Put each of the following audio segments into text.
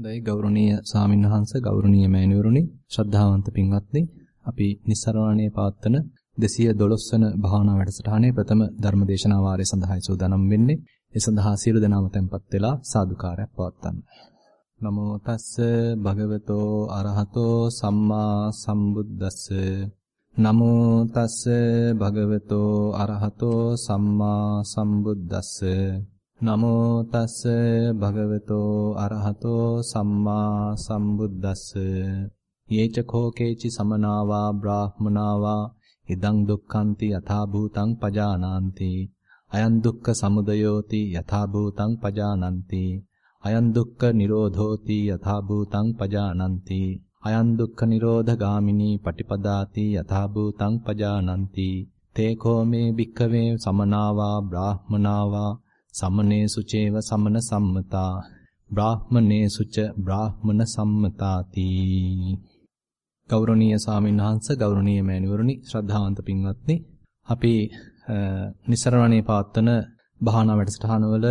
හොඳයි. ගෞරවනීය සාමින්වහන්ස ගෞරවනීය මෑණිවරුනි ශ්‍රද්ධාවන්ත පින්වත්නි අපි නිස්සරණණයේ පවත්වන 212 වන භාවනා වැඩසටහනේ ප්‍රථම ධර්මදේශනා වාරය සඳහායි සූදානම් වෙන්නේ. ඒ සඳහා සියලු දෙනාම tempත් වෙලා සාදුකාරයක් පවත්වන්න. නමෝ තස්ස භගවතෝ අරහතෝ සම්මා සම්බුද්දස්ස. නමෝ තස්ස භගවතෝ අරහතෝ සම්මා සම්බුද්දස්ස. නමෝ තස්ස භගවතෝ අරහතෝ සම්මා සම්බුද්දස්ස. යේච කෝකේචි සමනාවා බ්‍රාහ්මනාවා ඉදං දුක්ඛන්ති යථා භූතං පජානාන්ති. අයං දුක්ඛ සමුදයෝති යථා භූතං පජානන්ති. අයං දුක්ඛ නිරෝධෝති යථා භූතං පජානන්ති. අයං දුක්ඛ නිරෝධ ගාමිනී පටිපදාති යථා භූතං පජානන්ති. තේ කෝමේ භික්ඛවේ සමනාවා බ්‍රාහ්මනාවා සමනේසු චේව සමන සම්මතා බ්‍රාහ්මනේසු ච බ්‍රාහ්මන සම්මතාති ගෞරවනීය සාමින්වහන්ස ගෞරවනීය මෑණිවරුනි ශ්‍රද්ධාවන්ත පින්වත්නි අපි නිසරණණේ පවත්වන භාවනා වැඩසටහනවල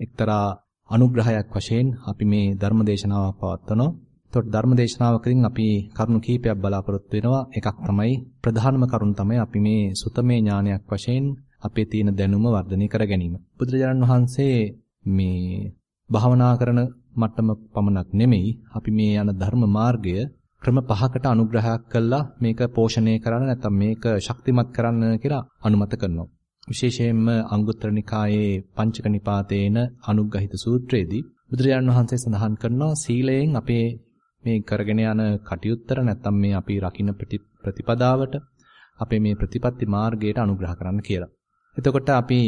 එක්තරා අනුග්‍රහයක් වශයෙන් අපි මේ ධර්ම දේශනාවක් පවත්වනවා. එතකොට ධර්ම දේශනාවකදී අපි කරුණු කීපයක් බලාපොරොත්තු වෙනවා. එකක් තමයි ප්‍රධානම කරුණ තමයි අපි මේ සුතමේ ඥානයක් වශයෙන් අපේ තියෙන දැනුම වර්ධනය කර ගැනීම. බුදුරජාණන් වහන්සේ මේ භාවනා කරන මට්ටම පමණක් නෙමෙයි අපි මේ යන ධර්ම මාර්ගය ක්‍රම පහකට අනුග්‍රහයක් කළා මේක පෝෂණය කරන්න නැත්නම් මේක ශක්තිමත් කරන්න කියලා අනුමත කරනවා. විශේෂයෙන්ම අංගුත්තර නිකායේ පංචක නිපාතේන අනුග්‍රහිත සූත්‍රයේදී බුදුරජාණන් වහන්සේ සඳහන් කරනවා සීලයෙන් අපේ මේ කරගෙන යන කටයුත්තර නැත්නම් මේ අපි රකින්න ප්‍රතිපදාවට අපේ මේ ප්‍රතිපත්ති මාර්ගයට අනුග්‍රහ කරන්න කියලා. එතකොට අපි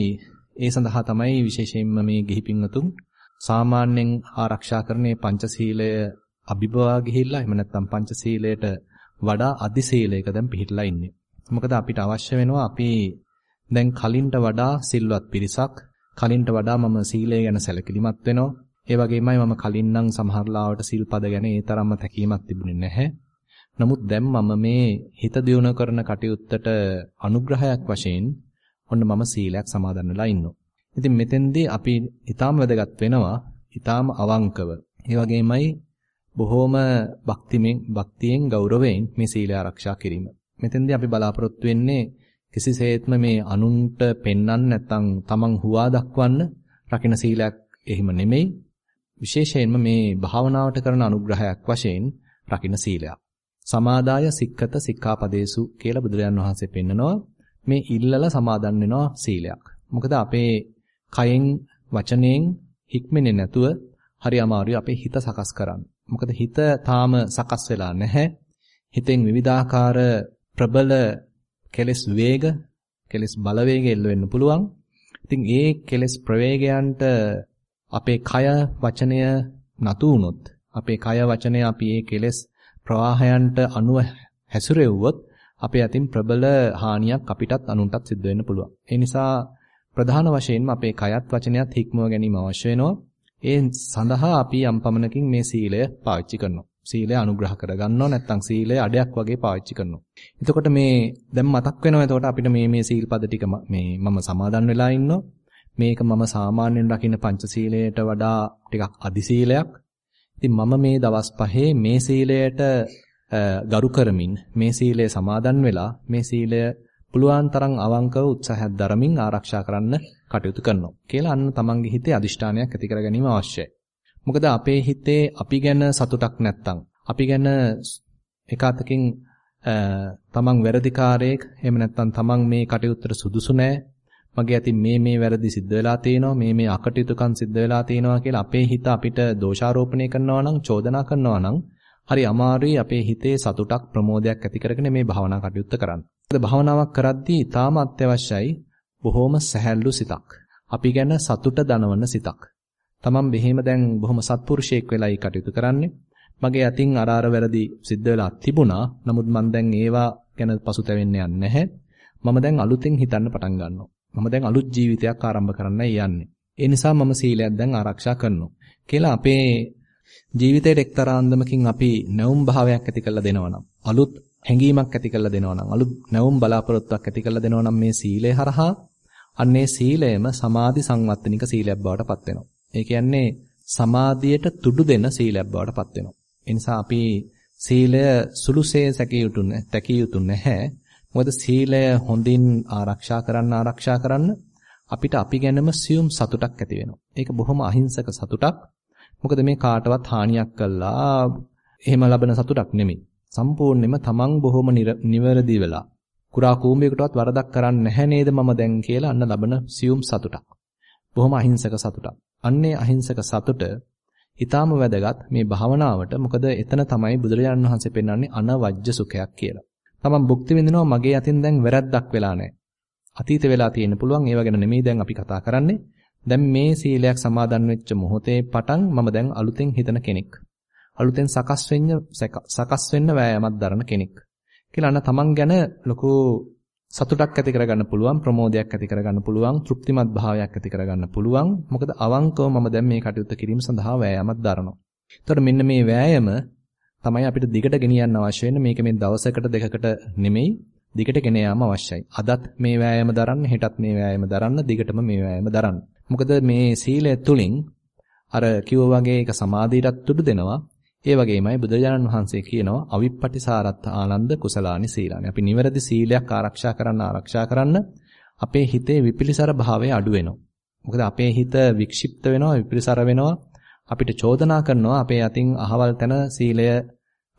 ඒ සඳහා තමයි විශේෂයෙන්ම මේ ගිහි පින්වතුන් සාමාන්‍යයෙන් ආරක්ෂා කරන්නේ පංචශීලය අභිභවා ගිහිල්ලා එහෙම නැත්නම් පංචශීලයට වඩා අධි සීලයක දැන් පිළිහිලා ඉන්නේ. මොකද අපිට අවශ්‍ය වෙනවා අපි දැන් කලින්ට වඩා සිල්වත් පිරිසක් කලින්ට වඩා මම සීලය ගැන සැලකිලිමත් වෙනවා. ඒ වගේමයි මම කලින් නම් සමහර ලාවට සිල්පද ගැන ඒ තරම්ම තැකීමක් තිබුණේ නැහැ. නමුත් දැන් මම මේ හිත දියුණු කරන කටයුත්තට අනුග්‍රහයක් වශයෙන් ඔන්න මම සීලයක් සමාදන් වෙලා ඉන්නවා. ඉතින් මෙතෙන්දී අපි ඊටාම වැදගත් වෙනවා ඊටාම අවංකව. ඒ වගේමයි බොහෝම භක්තිමෙන් භක්තියෙන් ගෞරවයෙන් මේ සීලය ආරක්ෂා කිරීම. මෙතෙන්දී අපි බලාපොරොත්තු වෙන්නේ කිසිසේත්ම මේ අනුන්ට පෙන්වන්න නැත්නම් තමන් හුවා දක්වන්න රකින්න සීලයක් එහෙම නෙමෙයි. විශේෂයෙන්ම මේ භාවනාවට කරන අනුග්‍රහයක් වශයෙන් රකින්න සීලයක්. සමාදාය සික්කත සික්ඛාපදේසු කියලා බුදුරජාන් වහන්සේ පෙන්නනවා. මේ ඉල්ලලා සමාදන් වෙනවා සීලයක්. මොකද අපේ කයෙන් වචනයෙන් හික්මෙන්නේ නැතුව හරි අමාරුයි අපේ හිත සකස් කරන්න. මොකද හිත තාම සකස් වෙලා නැහැ. හිතෙන් විවිධාකාර ප්‍රබල කෙලස් වේග, කෙලස් බලවේග එල්ල වෙන්න පුළුවන්. ඉතින් ඒ කෙලස් ප්‍රවේගයන්ට අපේ කය වචනය නතු වුනොත්, අපේ කය වචනය අපි ඒ කෙලස් ප්‍රවාහයන්ට අනුව හැසිරෙව්වොත් අපේ අතින් ප්‍රබල හානියක් අපිටත් අනුන්ටත් සිද්ධ වෙන්න පුළුවන්. ඒ නිසා ප්‍රධාන වශයෙන්ම අපේ කයත් වචනයත් හික්මව ගැනීම අවශ්‍ය වෙනවා. ඒ සඳහා අපි යම් පමණකින් මේ සීලය පාවිච්චි කරනවා. සීලය අනුග්‍රහ කරගන්නවා නැත්නම් සීලය අඩයක් වගේ පාවිච්චි කරනවා. එතකොට මේ දැන් මතක් වෙනවා එතකොට අපිට මේ මේ සීල්පද ටික මේ මම සමාදන් වෙලා ඉන්නවා. මේක මම සාමාන්‍යයෙන් රකින්න පංචශීලයට වඩා ටිකක් අදි සීලයක්. ඉතින් මම මේ දවස් පහේ මේ සීලයට ගරු කරමින් මේ සීලය සමාදන් වෙලා මේ සීලය පුළුවන් තරම් අවංකව උත්සාහයක් දරමින් ආරක්ෂා කරන්න කටයුතු කරනවා කියලා අන්න තමන්ගේ හිතේ අදිෂ්ඨානයක් ඇති කර ගැනීම අවශ්‍යයි. මොකද අපේ හිතේ අපි ගැන සතුටක් නැත්තම් අපි ගැන එකතකින් තමන් වැරදිකාරයෙක් එහෙම නැත්තම් තමන් මේ කටයුත්තට සුදුසු නැහැ මගේ අතින් මේ මේ වැරදි සිද්ධ වෙලා තියෙනවා මේ මේ අකටයුතුකම් සිද්ධ වෙලා තියෙනවා කියලා අපේ හිත අපිට දෝෂාරෝපණය කරනවා නම් චෝදනා කරනවා නම් හරි අමාරුයි අපේ හිතේ සතුටක් ප්‍රමෝදයක් ඇති කරගෙන මේ භාවනා කටයුත්ත කරන්න. මොකද භාවනාවක් කරද්දී ඊටාම අත්‍යවශ්‍යයි බොහොම සැහැල්ලු සිතක්. අපි ගැන සතුට දනවන සිතක්. තමන් බෙහෙම දැන් බොහොම සත්පුරුෂයෙක් වෙලායි කටයුතු කරන්නේ. මගේ අතින් අර අර වැරදි සිද්ධ වෙලා තිබුණා. නමුත් මම දැන් ඒවා ගැන පසුතැවෙන්න යන්නේ නැහැ. මම දැන් අලුතෙන් හිතන්න පටන් ගන්නවා. මම දැන් අලුත් ජීවිතයක් ආරම්භ කරන්නයි යන්නේ. ඒ නිසා මම සීලයක් දැන් ආරක්ෂා කරනවා. කියලා අපේ ජීවිතයට එක්තරා අන්දමකින් අපි නැවුම් භාවයක් ඇති කරලා දෙනවා අලුත් හැඟීමක් ඇති කරලා දෙනවා අලුත් නැවුම් බලාපොරොත්තුවක් ඇති කරලා දෙනවා මේ සීලය හරහා අන්නේ සීලයම සමාධි සංවත්තනික සීලයක් බවට පත් වෙනවා. ඒ කියන්නේ සමාධියට තුඩු දෙන සීලයක් බවට පත් වෙනවා. ඒ නිසා අපි සීලය සුළුසේ සැකිය යුතු තැකිය යුතු නැහැ. මොකද සීලය හොඳින් ආරක්ෂා කරන්න ආරක්ෂා කරන්න අපිට අපි ගැනම සියුම් සතුටක් ඇති වෙනවා. ඒක බොහොම අහිංසක සතුටක්. මොකද මේ කාටවත් හානියක් කළා එහෙම ලබන සතුටක් නෙමෙයි. සම්පූර්ණයෙන්ම තමන් බොහොම නිවැරදි වෙලා කුරා කූඹයකටවත් වරදක් කරන්නේ නැහැ නේද මම දැන් කියලා අන්න ලබන සියුම් සතුටක්. බොහොම අහිංසක සතුටක්. අන්නේ අහිංසක සතුට ඊටාම වැදගත් මේ භාවනාවට. මොකද එතන තමයි බුදුරජාණන් වහන්සේ පෙන්වන්නේ අනවජ්‍ය සුඛයක් කියලා. තමන් භුක්ති විඳිනවා මගේ අතින් දැන් වැරද්දක් වෙලා නැහැ. අතීත වෙලා තියෙන්න පුළුවන් ඒව ගැන නෙමෙයි දැන් අපි කතා කරන්නේ. දැන් මේ සීලයක් සමාදන් වෙච්ච මොහොතේ පටන් මම දැන් අලුතෙන් හිතන කෙනෙක්. අලුතෙන් සකස් වෙන්න සකස් වෙන්න වෑයමක් දරන කෙනෙක්. කියලා අන්න තමන් ගැන ලොකු සතුටක් ඇති කරගන්න පුළුවන් ප්‍රමෝදයක් ඇති කරගන්න පුළුවන් තෘප්තිමත් භාවයක් ඇති කරගන්න පුළුවන් මොකද අවංකව මම දැන් මේ කටයුත්ත කිරීම සඳහා වෑයමක් දරනවා. එතකොට මෙන්න මේ වෑයම තමයි අපිට දිගට ගෙනියන්න අවශ්‍ය වෙන්නේ මේක මේ දවසකට දෙකකට නෙමෙයි දිගට ගෙන යාම අවශ්‍යයි. අදත් මේ වෑයම දරන්න හෙටත් මේ වෑයම දරන්න දිගටම මේ වෑයම දරන්න. මොකද මේ සීලය තුලින් අර කිව්වා වගේ ඒක සමාධියටත් තුඩු දෙනවා ඒ වගේමයි බුදුරජාණන් වහන්සේ කියනවා අවිප්පටිසාරත්ත ආනන්ද කුසලානි සීලානි. අපි නිවැරදි සීලයක් ආරක්ෂා කරන්න ආරක්ෂා කරන්න අපේ හිතේ විපිලිසර භාවය අඩු වෙනවා. මොකද අපේ හිත වික්ෂිප්ත වෙනවා විපිලිසර වෙනවා අපිට චෝදනා කරනවා අපේ අතින් අහවල් තැන සීලය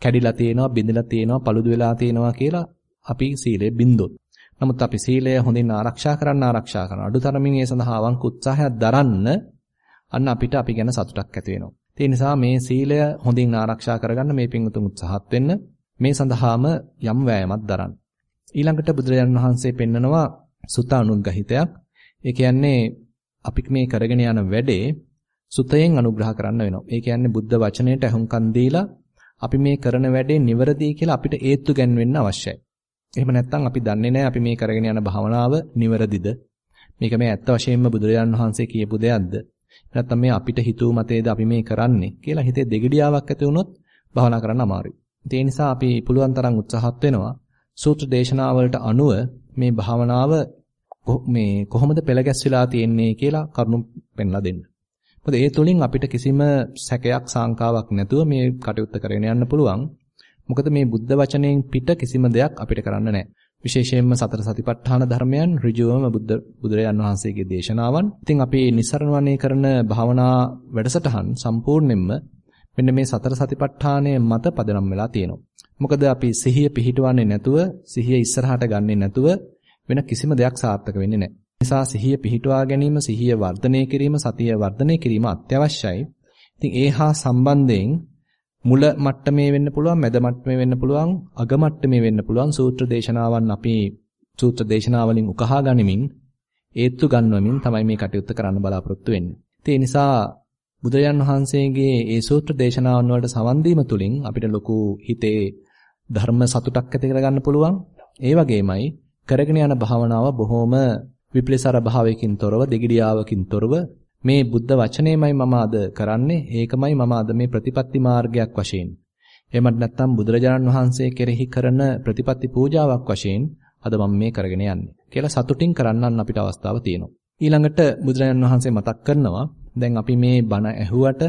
කැඩිලා තියෙනවා බිඳලා තියෙනවා paludu වෙලා තියෙනවා කියලා අපි සීලය බින්දොත්. නමුත් අපි සීලය හොඳින් ආරක්ෂා කරන්න ආරක්ෂා කරන අඩුතරමින් ඒ සඳහා අවංක උත්සාහයක් දරන්න අන්න අපිට අපි ගැන සතුටක් ඇති වෙනවා. ඒ නිසා මේ සීලය හොඳින් ආරක්ෂා කරගන්න මේ පින්වතුන් උත්සාහත් වෙන්න මේ සඳහාම යම් වෑයමක් දරන්න. ඊළඟට බුදුරජාණන් වහන්සේ පෙන්නනවා සුත අනුග්‍රහිතයක්. ඒ කියන්නේ අපි මේ කරගෙන යන වැඩේ සුතයෙන් අනුග්‍රහ කරන්න වෙනවා. ඒ කියන්නේ බුද්ධ වචනයට අහුම්කන් දීලා අපි මේ කරන වැඩේ නිවැරදි කියලා අපිට ඒත්තු ගැන්වෙන්න අවශ්‍යයි. එහෙම නැත්නම් අපි දන්නේ නැහැ අපි මේ කරගෙන යන භාවනාව නිවැරදිද? මේක මේ ඇත්ත වශයෙන්ම බුදුරජාණන් වහන්සේ කියපු දෙයක්ද? නැත්නම් මේ අපිට හිතුව මතේද අපි මේ කරන්නේ කියලා හිතේ දෙගිඩියාවක් ඇති වුණොත් භවනා කරන්න අමාරුයි. ඒ නිසා අපි පුළුවන් තරම් උත්සාහත් වෙනවා සූත්‍ර දේශනාවලට අනුව මේ භාවනාව මේ කොහොමද පෙළ ගැස්විලා තියෙන්නේ කියලා කරුණු පෙන්ලා දෙන්න. මොකද ඒ තුලින් අපිට කිසිම සැකයක් සාංකාවක් නැතුව මේ කටයුත්ත කරගෙන යන්න පුළුවන්. මොකද මේ බුද්ධ වචනයෙන් පිට කිසිම දෙයක් අපිට කරන්න නැහැ. විශේෂයෙන්ම සතර සතිපට්ඨාන ධර්මයන් ඍජුවම බුද්ධ බුදුරජාන් වහන්සේගේ දේශනාවන්. ඉතින් අපි නිස්සරණ වනේ කරන භාවනා වැඩසටහන් සම්පූර්ණයෙන්ම මෙන්න මේ සතර සතිපට්ඨානය මත පදනම් වෙලා තියෙනවා. මොකද අපි සිහිය පිහිටවන්නේ නැතුව, සිහිය ඉස්සරහට ගන්නේ නැතුව වෙන කිසිම දෙයක් සාර්ථක වෙන්නේ නැහැ. නිසා සිහිය පිහිටවා ගැනීම, සිහිය වර්ධනය කිරීම, සතිය වර්ධනය කිරීම අත්‍යවශ්‍යයි. ඉතින් ඒ හා සම්බන්ධයෙන් මුල මට්ටමේ වෙන්න පුළුවන්, මැද මට්ටමේ වෙන්න පුළුවන්, අග මට්ටමේ වෙන්න පුළුවන් සූත්‍ර දේශනාවන් අපි සූත්‍ර දේශනාවලින් උකහා ගනිමින් ඒත්තු ගන්වමින් තමයි මේ කටයුත්ත කරන්න බලාපොරොත්තු වෙන්නේ. ඒ නිසා බුදුරජාන් වහන්සේගේ ඒ සූත්‍ර දේශනාවන් වලට සවන් දීම තුළින් අපිට ලොකු හිතේ ධර්ම සතුටක් ඇති කරගන්න පුළුවන්. ඒ වගේමයි කරගෙන යන භාවනාව බොහොම විප්ලේසර භාවයකින් තොරව, දෙගිඩියාවකින් තොරව මේ බුද්ධ වචනේමයි මම අද කරන්නේ ඒකමයි මම අද මේ ප්‍රතිපත්ති මාර්ගයක් වශයෙන් එහෙමත් නැත්නම් බුදුරජාණන් වහන්සේ කෙරෙහි කරන ප්‍රතිපත්ති පූජාවක් වශයෙන් අද මම මේ කරගෙන යන්නේ කියලා සතුටින් කරන්නන් අපිට අවස්ථාව තියෙනවා ඊළඟට බුදුරජාණන් වහන්සේ මතක් කරනවා දැන් අපි මේ බණ ඇහුවට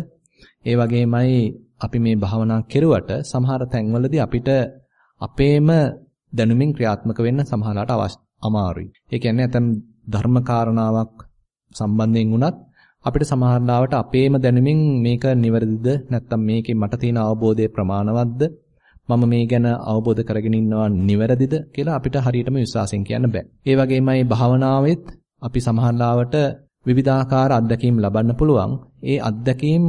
ඒ වගේමයි අපි මේ භාවනා කෙරුවට සමහර තැන්වලදී අපිට අපේම දැනුමින් ක්‍රියාත්මක වෙන්න සමහරලාට අමාරුයි. ඒ කියන්නේ ඇතම් ධර්ම කාරණාවක් සම්බන්ධයෙන් වුණත් අපිට සමහරවිට අපේම දැනුමින් මේක නිවැරදිද නැත්නම් මේකේ මට තියෙන අවබෝධය ප්‍රමාණවත්ද මම මේ ගැන අවබෝධ කරගෙන ඉන්නවා නිවැරදිද කියලා අපිට හරියටම විශ්වාසයෙන් කියන්න බෑ. ඒ වගේමයි භාවනාවෙත් අපි සමහරවිට විවිධාකාර අත්දැකීම් ලබන්න පුළුවන්. ඒ අත්දැකීම්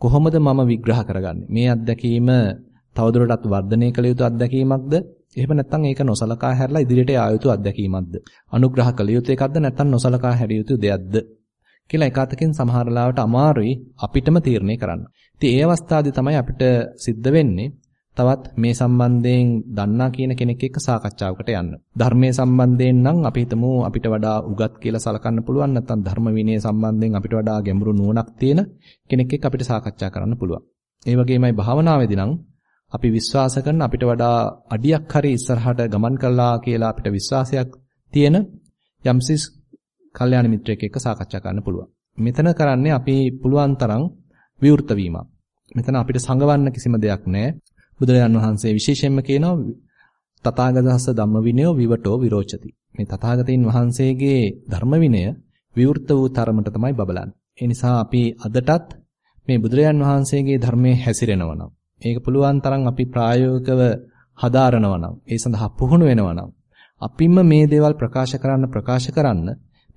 කොහොමද මම විග්‍රහ කරගන්නේ? මේ අත්දැකීම තවදුරටත් වර්ධනය කළ යුතු අත්දැකීමක්ද? එහෙම නැත්නම් ඒක නොසලකා හැරලා ඉදිරියට යා යුතු අත්දැකීමක්ද? අනුග්‍රහ කළ යුතු එකක්ද නැත්නම් නොසලකා හැරිය යුතු දෙයක්ද? කියලා එක අතකින් සමහර ලාවට අමාරුයි අපිටම තීරණය කරන්න. ඉතින් ඒ අවස්ථාවේ තමයි අපිට සිද්ධ වෙන්නේ තවත් මේ සම්බන්ධයෙන් දන්නා කියන කෙනෙක් එක්ක සාකච්ඡාවකට යන්න. ධර්මයේ සම්බන්ධයෙන් නම් අපි හිතමු අපිට වඩා උගත් කියලා සලකන්න පුළුවන් නැත්නම් ධර්ම විනය සම්බන්ධයෙන් අපිට වඩා ගැඹුරු නුවණක් තියෙන කෙනෙක් එක්ක අපිට සාකච්ඡා කරන්න පුළුවන්. ඒ වගේමයි භාවනාවේදී නම් අපි විශ්වාස කරන අපිට වඩා අඩියක් හරි ඉස්සරහට ගමන් කළා කියලා අපිට විශ්වාසයක් තියෙන යම්සිස් කල්යාණ මිත්‍රයෙක් එක්ක සාකච්ඡා කරන්න පුළුවන්. මෙතන කරන්නේ අපි පුළුවන් තරම් විවෘත වීමක්. මෙතන අපිට සංගවන්න කිසිම දෙයක් නැහැ. බුදුරජාන් වහන්සේ විශේෂයෙන්ම කියනවා තථාගතස්ස ධම්ම විනයෝ විවටෝ විරෝචති. මේ තථාගතයන් වහන්සේගේ ධර්ම විනය විවෘත වූ තරමට තමයි බබලන්නේ. ඒ නිසා අපි අදටත් මේ බුදුරජාන් වහන්සේගේ ධර්මයේ හැසිරෙනවා නම් මේක පුළුවන් තරම් අපි ප්‍රායෝගිකව හදාරනවා නම් ඒ සඳහා පුහුණු වෙනවා නම් අපිම මේ දේවල් ප්‍රකාශ කරන්න ප්‍රකාශ කරන්න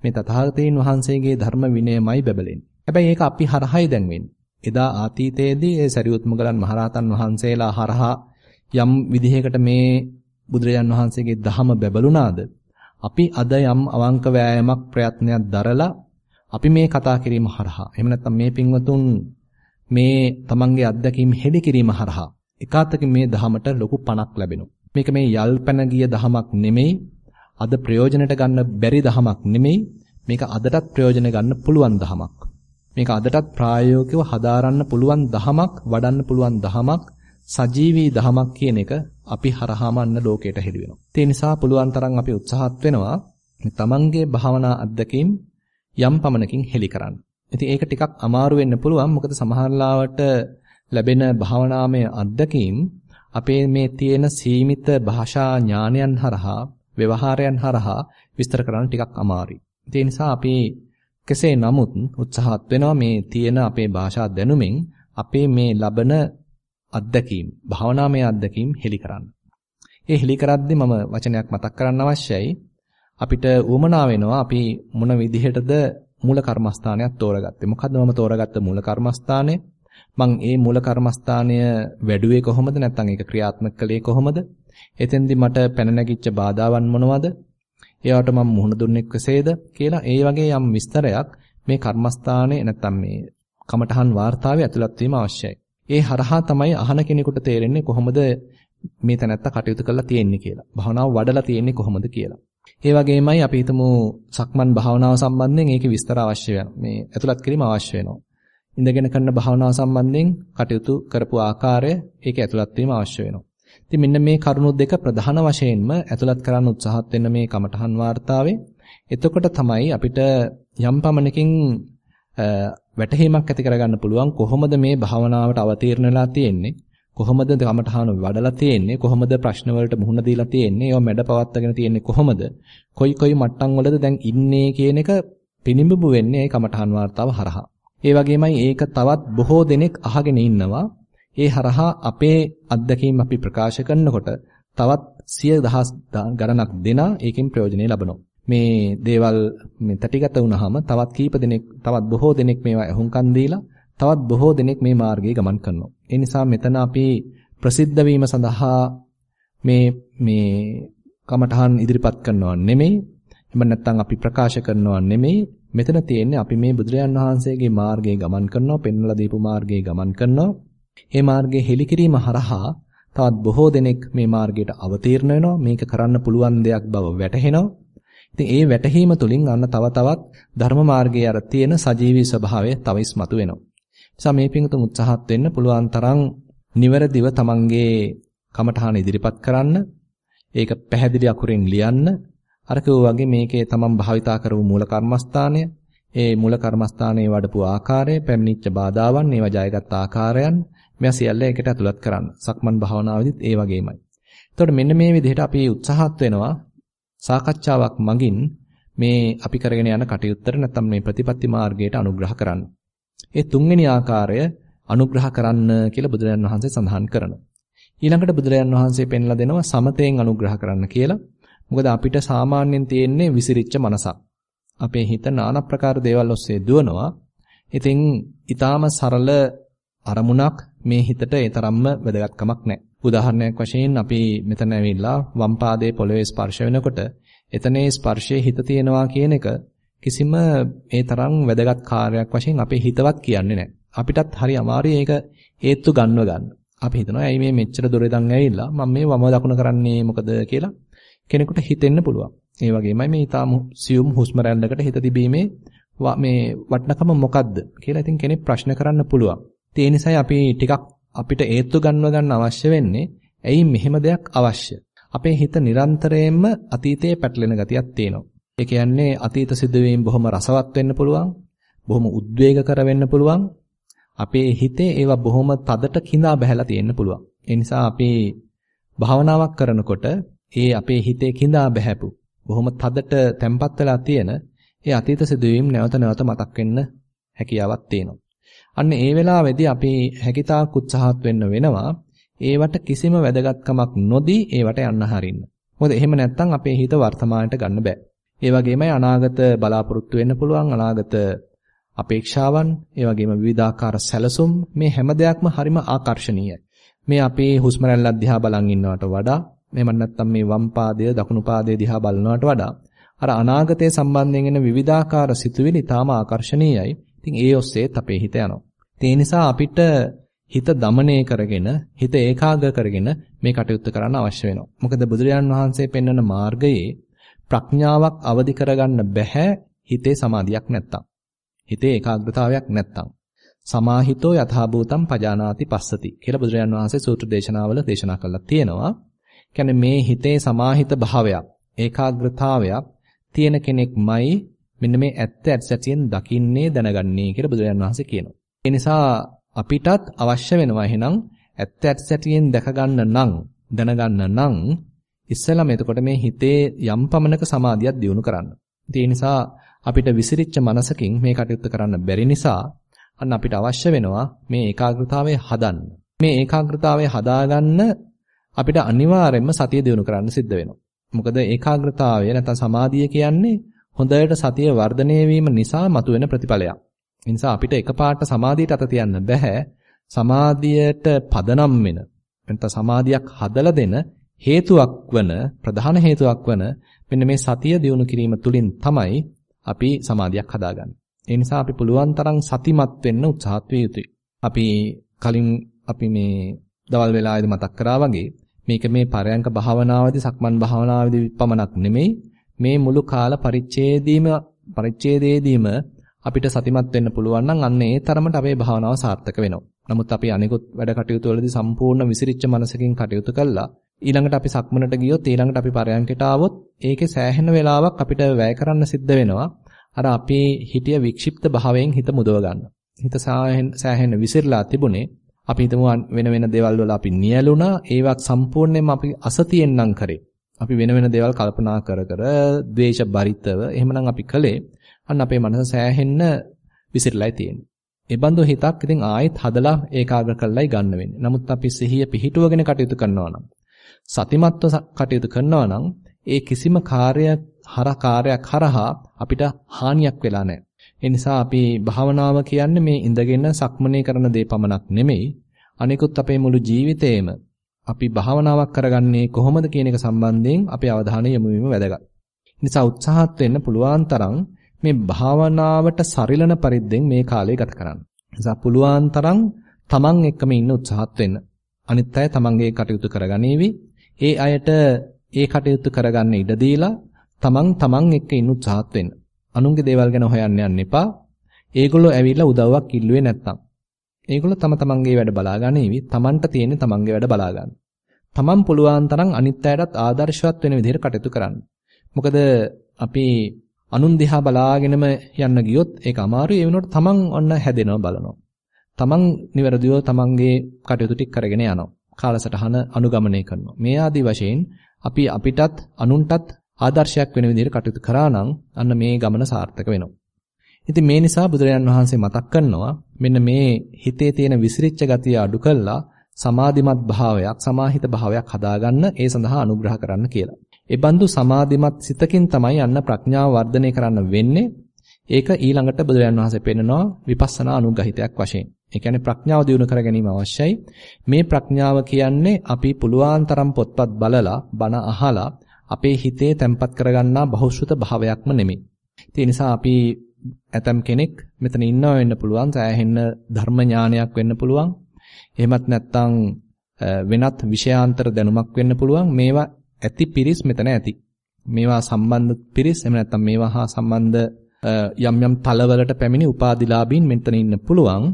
මේ තථාගතයන් වහන්සේගේ ධර්ම විනයමයි බබලෙන්නේ. හැබැයි ඒක අපි හරහායි දැන් වෙන්නේ. එදා ආතීතයේදී ඒ සරියුත් මුගලන් මහරහතන් වහන්සේලා හරහා යම් විදිහයකට මේ බුදුරජාන් වහන්සේගේ ධහම බැබළුණාද අපි අද යම් අවංක වෑයමක් ප්‍රයත්නයක් දරලා අපි මේ කතා කිරීම හරහා එහෙම නැත්නම් මේ පින්වතුන් මේ තමන්ගේ අත්දැකීම් හෙළි කිරීම හරහා එකාතකින් මේ ධහමට ලොකු පණක් ලැබෙනවා. මේක මේ යල්පැන ගිය ධහමක් නෙමෙයි අද ප්‍රයෝජනට ගන්න බැරි ධහමක් නෙමෙයි මේක අදටත් ප්‍රයෝජන ගන්න පුළුවන් ධහමක්. මේක අදටත් ප්‍රායෝගිකව හදාරන්න පුළුවන් දහමක්, වඩන්න පුළුවන් දහමක්, සජීවී දහමක් කියන එක අපි හරහාම අන්න ලෝකයට හෙළි වෙනවා. ඒ නිසා පුළුවන් තරම් අපි උත්සාහත් වෙනවා මේ තමන්ගේ භාවනා අත්දැකීම් යම් පමණකින් හෙළි කරන්න. ඉතින් ඒක ටිකක් අමාරු වෙන්න පුළුවන්. මොකද සමහරලාවට ලැබෙන භාවනාමය අත්දැකීම් අපේ මේ තියෙන සීමිත භාෂා ඥානයන් හරහා, ව්‍යවහාරයන් හරහා විස්තර කරන්න ටිකක් අමාරුයි. ඒ නිසා අපි කෙසේ නමුත් උත්සාහත් වෙනවා මේ තියෙන අපේ භාෂා දැනුමින් අපේ මේ ලබන අත්දැකීම් භාවනාමය අත්දැකීම් හෙලි කරන්න. ඒ හෙලි කරද්දී මම වචනයක් මතක් කරන්න අවශ්‍යයි. අපිට උවමනා වෙනවා අපි මොන විදිහටද මූල කර්මස්ථානයක් තෝරගත්තේ. මොකද්ද මම තෝරගත්ත මූල කර්මස්ථානය? මං ඒ මූල කර්මස්ථානය වැඩුවේ කොහොමද? නැත්නම් ඒක ක්‍රියාත්මක කළේ කොහොමද? එතෙන්දී මට පැන නැගිච්ච බාධාවන් මොනවද? ඒවට මම මුහුණ දුන්නේ කෙසේද කියලා ඒ වගේ යම් විස්තරයක් මේ කර්මස්ථානයේ නැත්තම් මේ කමඨහන් වාර්තාවේ ඇතුළත් වීම අවශ්‍යයි. ඒ හරහා තමයි අහන කෙනෙකුට තේරෙන්නේ කොහොමද මේ තැනත්තා කටයුතු කරලා තියෙන්නේ කියලා. භවනාව වඩලා තියෙන්නේ කොහොමද කියලා. ඒ වගේමයි අපි හිතමු සක්මන් භාවනාව සම්බන්ධයෙන් ඒකේ විස්තර අවශ්‍ය වෙනවා. මේ ඇතුළත් කිරීම අවශ්‍ය වෙනවා. ඉඳගෙන කරන භාවනාව සම්බන්ධයෙන් කටයුතු කරපු ආකාරය ඒක ඇතුළත් වීම අවශ්‍ය වෙනවා. ඉතින් මෙන්න මේ කරුණු දෙක ප්‍රධාන වශයෙන්ම ඇතුළත් කරන්න උත්සාහත් වෙන මේ කමඨහන් වார்த்தාවේ එතකොට තමයි අපිට යම් පමණකින් වැටහීමක් ඇති කරගන්න පුළුවන් කොහොමද මේ භාවනාවට අවතීර්ණ වෙලා තියෙන්නේ? කොහොමද කමඨහන වඩලා තියෙන්නේ? කොහොමද ප්‍රශ්න වලට මුහුණ දීලා තියෙන්නේ? ඒවා මැඩ පවත්වාගෙන තියෙන්නේ කොහොමද? කොයි කොයි මට්ටම් වලද දැන් ඉන්නේ කියන එක පිනිඹු වෙන්නේ ඒ කමඨහන් වார்த்தාව හරහා. ඒ වගේමයි ඒක තවත් බොහෝ දෙනෙක් අහගෙන ඉන්නවා. ඒ හරහා අපේ අත්දැකීම් අපි ප්‍රකාශ කරනකොට තවත් සිය දහස් ගණනක් දෙනා ඒකෙන් ප්‍රයෝජනෙ ලබනවා. මේ දේවල් මේ තටිගත වුණාම තවත් කීප දෙනෙක් තවත් බොහෝ දෙනෙක් මේවා අහුම්කන් දීලා තවත් බොහෝ දෙනෙක් මේ මාර්ගයේ ගමන් කරනවා. ඒ නිසා මෙතන අපි ප්‍රසිද්ධ වීම සඳහා මේ මේ කමඨහන් ඉදිරිපත් කරනවා නෙමෙයි. එහෙම නැත්නම් අපි ප්‍රකාශ කරනවා නෙමෙයි. මෙතන තියෙන්නේ අපි මේ බුදුරජාන් වහන්සේගේ මාර්ගයේ ගමන් කරනවා, පෙන්වලා දීපු මාර්ගයේ ගමන් කරනවා. මේ මාර්ගයේ හෙලිකිරීම හරහා තවත් බොහෝ දෙනෙක් මේ මාර්ගයට අවතීර්ණ වෙනවා. මේක කරන්න පුළුවන් දෙයක් බව වැටහෙනවා. ඉතින් ඒ වැටහීම තුළින් අන්න තව තවත් ධර්ම මාර්ගයේ අර තියෙන සජීවී ස්වභාවය තව ඉස්මතු වෙනවා. නිසා මේ පිංතුන් උත්සාහත් වෙන්න පුළුවන් තරම් නිවැරදිව තමන්ගේ කමඨහන ඉදිරිපත් කරන්න. ඒක පැහැදිලි අකුරෙන් ලියන්න. අර වගේ මේකේ තමන් භාවිතා කරපු මූල කර්මස්ථානය, ඒ මූල කර්මස්ථානයේ වඩපු ආකාරය, පැමිණිච්ච බාධාවන්, ඒවා ජයගත් ආකාරයන් මෙයා සියල්ල එකට ඇතුළත් කරන්න. සක්මන් භාවනාවෙදිත් ඒ වගේමයි. එතකොට මෙන්න මේ විදිහට අපි උත්සාහත් වෙනවා සාකච්ඡාවක් මගින් මේ අපි කරගෙන යන කටයුත්තට නැත්නම් මේ ප්‍රතිපත්ති මාර්ගයට අනුග්‍රහ කරන්න. ඒ තුන්වෙනි ආකාරය අනුග්‍රහ කරන්න කියලා බුදුරජාණන් වහන්සේ සඳහන් කරනවා. ඊළඟට බුදුරජාණන් වහන්සේ පෙන්ලා දෙනවා සමතෙන් අනුග්‍රහ කරන්න කියලා. මොකද අපිට සාමාන්‍යයෙන් තියෙන්නේ විසිරිච්ච මනසක්. අපේ හිත নানা ප්‍රකාර දේවල් ඔස්සේ දුවනවා. ඉතින් ඊටාම සරල අරමුණක් මේ හිතට ඒ තරම්ම වැදගත්කමක් නැහැ. උදාහරණයක් වශයෙන් අපි මෙතන ඇවිල්ලා වම් පාදයේ පොළවේ ස්පර්ශ වෙනකොට එතනේ ස්පර්ශයේ හිත තියෙනවා කියන එක කිසිම ඒ තරම් වැදගත් කාර්යයක් වශයෙන් අපේ හිතවත් කියන්නේ නැහැ. අපිටත් හරි අමාරුයි ඒක හේතු ගන්නව ගන්න. අපි හිතනවා ඇයි මේ මෙච්චර දොර ඉඳන් ඇවිල්ලා මම මේ වම දකුණ කරන්නේ මොකද කියලා කෙනෙකුට හිතෙන්න පුළුවන්. ඒ වගේමයි මේ ඊටාම සියුම් හුස්ම රැල්ලකට හිත තිබීමේ මේ වටිනකම මොකද්ද කියලා ඉතින් කෙනෙක් ප්‍රශ්න කරන්න පුළුවන්. ඒ නිසායි අපි ටිකක් අපිට ඒත්තු ගන්නව ගන්න අවශ්‍ය වෙන්නේ. ඇයි මෙහෙම දෙයක් අවශ්‍ය? අපේ හිත නිරන්තරයෙන්ම අතීතයේ පැටලෙන ගතියක් තියෙනවා. ඒ කියන්නේ අතීත සිදුවීම් බොහොම රසවත් වෙන්න පුළුවන්. බොහොම උද්වේගකර වෙන්න පුළුවන්. අපේ හිතේ ඒවා බොහොම තදට கிඳා බහැලා තියෙන්න පුළුවන්. ඒ නිසා අපි භාවනාවක් කරනකොට ඒ අපේ හිතේ கிඳා බහැපු බොහොම තදට තැම්පත් වෙලා තියෙන ඒ අතීත සිදුවීම් නැවත නැවත මතක් වෙන්න හැකියාවක් තියෙනවා. අන්න ඒ වෙලාවේදී අපි හැකිතාක් උත්සාහත් වෙන්න වෙනවා. ඒවට කිසිම වැදගත්කමක් නොදී ඒවට යන්න හරින්න. මොකද එහෙම නැත්නම් අපේ හිත වර්තමානයට ගන්න බෑ. ඒ වගේමයි අනාගත බලාපොරොත්තු වෙන්න පුළුවන් අනාගත අපේක්ෂාවන්, ඒ වගේම විවිධාකාර සැලසුම් මේ හැම දෙයක්ම හරිම ආකර්ශනීයයි. මේ අපේ හුස්ම රැල්ල දිහා බලන් ඉන්නවට වඩා, එහෙම නැත්නම් මේ වම් පාදය දකුණු පාදය දිහා බලනවට වඩා අර අනාගතයේ සම්බන්ධයෙන් එන විවිධාකාර සිතුවිලි තාම ආකර්ශනීයයි. ඉතින් ඒ ඔස්සේත් අපේ හිත යනවා. ඒ නිසා අපිට හිත দমনය කරගෙන, හිත ඒකාග්‍ර කරගෙන මේ කටයුත්ත කරන්න අවශ්‍ය වෙනවා. මොකද බුදුරජාන් වහන්සේ පෙන්වන මාර්ගයේ ප්‍රඥාවක් අවදි කරගන්න බැහැ හිතේ සමාධියක් නැත්තම්. හිතේ ඒකාග්‍රතාවයක් නැත්තම්. සමාහිතෝ යථාභූතම් පජානාති පස්සති කියලා බුදුරජාන් වහන්සේ සූත්‍ර දේශනාවල දේශනා කළා තියෙනවා. කියන්නේ මේ හිතේ සමාහිත භාවයක් ඒකාග්‍රතාවයක් තියෙන කෙනෙක්මයි මෙන්න මේ ඇත්ත ඇත්තටියෙන් දකින්නේ දැනගන්නේ කියලා බුදුරජාන් වහන්සේ කියනවා. ඒ නිසා අපිටත් අවශ්‍ය වෙනවා එහෙනම් ඇත්ත ඇත්තටියෙන් දැක ගන්න නම් දැනගන්න නම් ඉස්සෙල්ලාම එතකොට මේ හිතේ යම් පමණක සමාධියක් දියුණු කරන්න. ඒ නිසා අපිට විසිරිච්ච මනසකින් මේ කටයුත්ත කරන්න බැරි නිසා අන්න අපිට අවශ්‍ය වෙනවා මේ ඒකාග්‍රතාවය හදන්න. මේ ඒකාග්‍රතාවය හදාගන්න අපිට අනිවාර්යයෙන්ම සතිය දියුණු කරන්න සිද්ධ වෙනවා. මොකද ඒකාග්‍රතාවය නැත්නම් සමාධිය කියන්නේ හොඳට සතිය වර්ධනය වීම නිසා මතුවෙන ප්‍රතිඵලයක්. ඒ නිසා අපිට එකපාරට සමාධියට අත තියන්න බෑ. සමාධියට පදනම් වෙන නැත්නම් සමාධියක් හදලා දෙන හේතුවක් වන ප්‍රධාන හේතුවක් වන මෙන්න මේ සතිය දියුණු කිරීම තුළින් තමයි අපි සමාධියක් හදාගන්නේ. ඒ නිසා අපි පුළුවන් තරම් සතිමත් වෙන්න උත්සාහත් විය යුතුයි. අපි කලින් අපි මේ දවල් වෙලාවේදී මතක් කරා වගේ මේක මේ පරයන්ක භාවනාවේදී සක්මන් භාවනාවේදී පමණක් නෙමෙයි මේ මුළු කාල පරිච්ඡේදීම පරිච්ඡේදයේදීම අපිට සතිමත් වෙන්න පුළුවන් නම් අන්න ඒ තරමට අපේ භාවනාව සාර්ථක වෙනවා. නමුත් අපි අනිකුත් වැඩ කටයුතු වලදී සම්පූර්ණ විසිරිච්ච මනසකින් කටයුතු කළා ඊළඟට අපි සක්මනට ගියොත් ඊළඟට අපි පරයන්කට ආවොත් ඒකේ සෑහෙන වෙලාවක් අපිට වැය කරන්න සිද්ධ වෙනවා. අර අපේ හිතිය වික්ෂිප්ත භාවයෙන් හිත මුදව ගන්න. හිත සෑහෙන විසිරලා තිබුණේ අපි හිතමු වෙන වෙන දේවල් වල අපි නියලුණා ඒවත් සම්පූර්ණයෙන්ම අපි අසතියෙන් නම් කරේ. අපි වෙන වෙන දේවල් කල්පනා කර කර ද්වේෂ බරිතව එහෙමනම් අපි කළේ අන්න අපේ මනස සෑහෙන්න විසිරලායි තියෙන්නේ. ඒ බඳු හිතක් ඉතින් ආයෙත් හදලා ඒකාග්‍ර කරලායි ගන්න වෙන්නේ. නමුත් අපි සිහිය පිහිටුවගෙන කටයුතු කරනවා නම් සතිමත්ව කටයුතු කරනවා නම් ඒ කිසිම කාර්යයක් හර කාර්යයක් හරහා අපිට හානියක් වෙලා නැහැ. ඒ නිසා අපි භාවනාව කියන්නේ මේ ඉඳගෙන සක්මනේ කරන දේ පමණක් නෙමෙයි අනිකුත් අපේ මුළු ජීවිතේම අපි භාවනාවක් කරගන්නේ කොහොමද කියන එක සම්බන්ධයෙන් අපේ අවධානය යොමු වීම වැදගත්. නිසා උත්සාහත් වෙන්න පුළුවන් තරම් මේ භාවනාවට සරිලන පරිද්දෙන් මේ කාලය ගත කරන්න. නිසා පුළුවන් තරම් තමන් එක්කම ඉන්න උත්සාහත් වෙන්න. අනිත් අය තමන්ගේ කටයුතු කරගනීවි. ඒ අයට ඒ කටයුතු කරගන්න ඉඩ දීලා තමන් තමන් එක්ක ඉන්න උත්සාහත් වෙන්න. අනුන්ගේ දේවල් ගැන හොයන්න යන්න එපා. ඒගොල්ලෝ ඇවිල්ලා උදව්වක් ඉල්ලුවේ නැත්තම්. ඒගොල්ලෝ තම තමන්ගේ වැඩ බලාගන්නේවි. තමන්ට තියෙන්නේ තමන්ගේ වැඩ බලාගන්න. තමන් පුළුවන් තරම් අනිත් අයටත් ආදර්ශවත් වෙන විදිහට කටයුතු කරන්න. මොකද අපි අනුන් දිහා බලාගෙනම යන්න ගියොත් ඒක අමාරුයි. ඒ වෙනුවට තමන් ඔන්න හැදෙනවා බලනවා. තමන් නිවැරදිව තමන්ගේ කටයුතු ටික කරගෙන යනවා. කාලසටහන අනුගමනය කරනවා. මේ ආදී වශයෙන් අපි අපිටත් අනුන්ටත් ආදර්ශයක් වෙන විදිහට කටයුතු කරා නම් අන්න මේ ගමන සාර්ථක වෙනවා. ඉතින් මේ නිසා බුදුරජාන් වහන්සේ මතක් කරනවා මෙන්න මේ හිතේ තියෙන විසිරිච්ච ගතිය අඩු කළා සමාධිමත් භාවයක් සමාහිත භාවයක් හදාගන්න ඒ සඳහා අනුග්‍රහ කරන්න කියලා. ඒ බඳු සමාධිමත් සිතකින් තමයි අන්න ප්‍රඥාව වර්ධනය කරන්න වෙන්නේ. ඒක ඊළඟට බුදුරජාන් වහන්සේ පෙන්නනවා විපස්සනා අනුගහිතයක් වශයෙන්. ඒ කියන්නේ ප්‍රඥාව දියුණු කර ගැනීම අවශ්‍යයි. මේ ප්‍රඥාව කියන්නේ අපි පුලුවන් තරම් පොත්පත් බලලා, බණ අහලා අපේ හිතේ තැම්පත් කරගන්නා බහුශ්‍රත භාවයක්ම නෙමෙයි. ඒ නිසා අපි ඇතම් කෙනෙක් මෙතන ඉන්නව වෙන්න පුළුවන්, සෑහෙන්න ධර්ම ඥානයක් වෙන්න පුළුවන්. එහෙමත් නැත්නම් වෙනත් විෂයාන්තර දැනුමක් වෙන්න පුළුවන්. මේවා ඇති පිරිස් මෙතන ඇති. මේවා සම්බන්ධ පිරිස් එහෙම නැත්නම් මේවා හා සම්බන්ධ යම් යම් තලවලට පැමිණි උපාදිලාභීන් මෙතන ඉන්න පුළුවන්.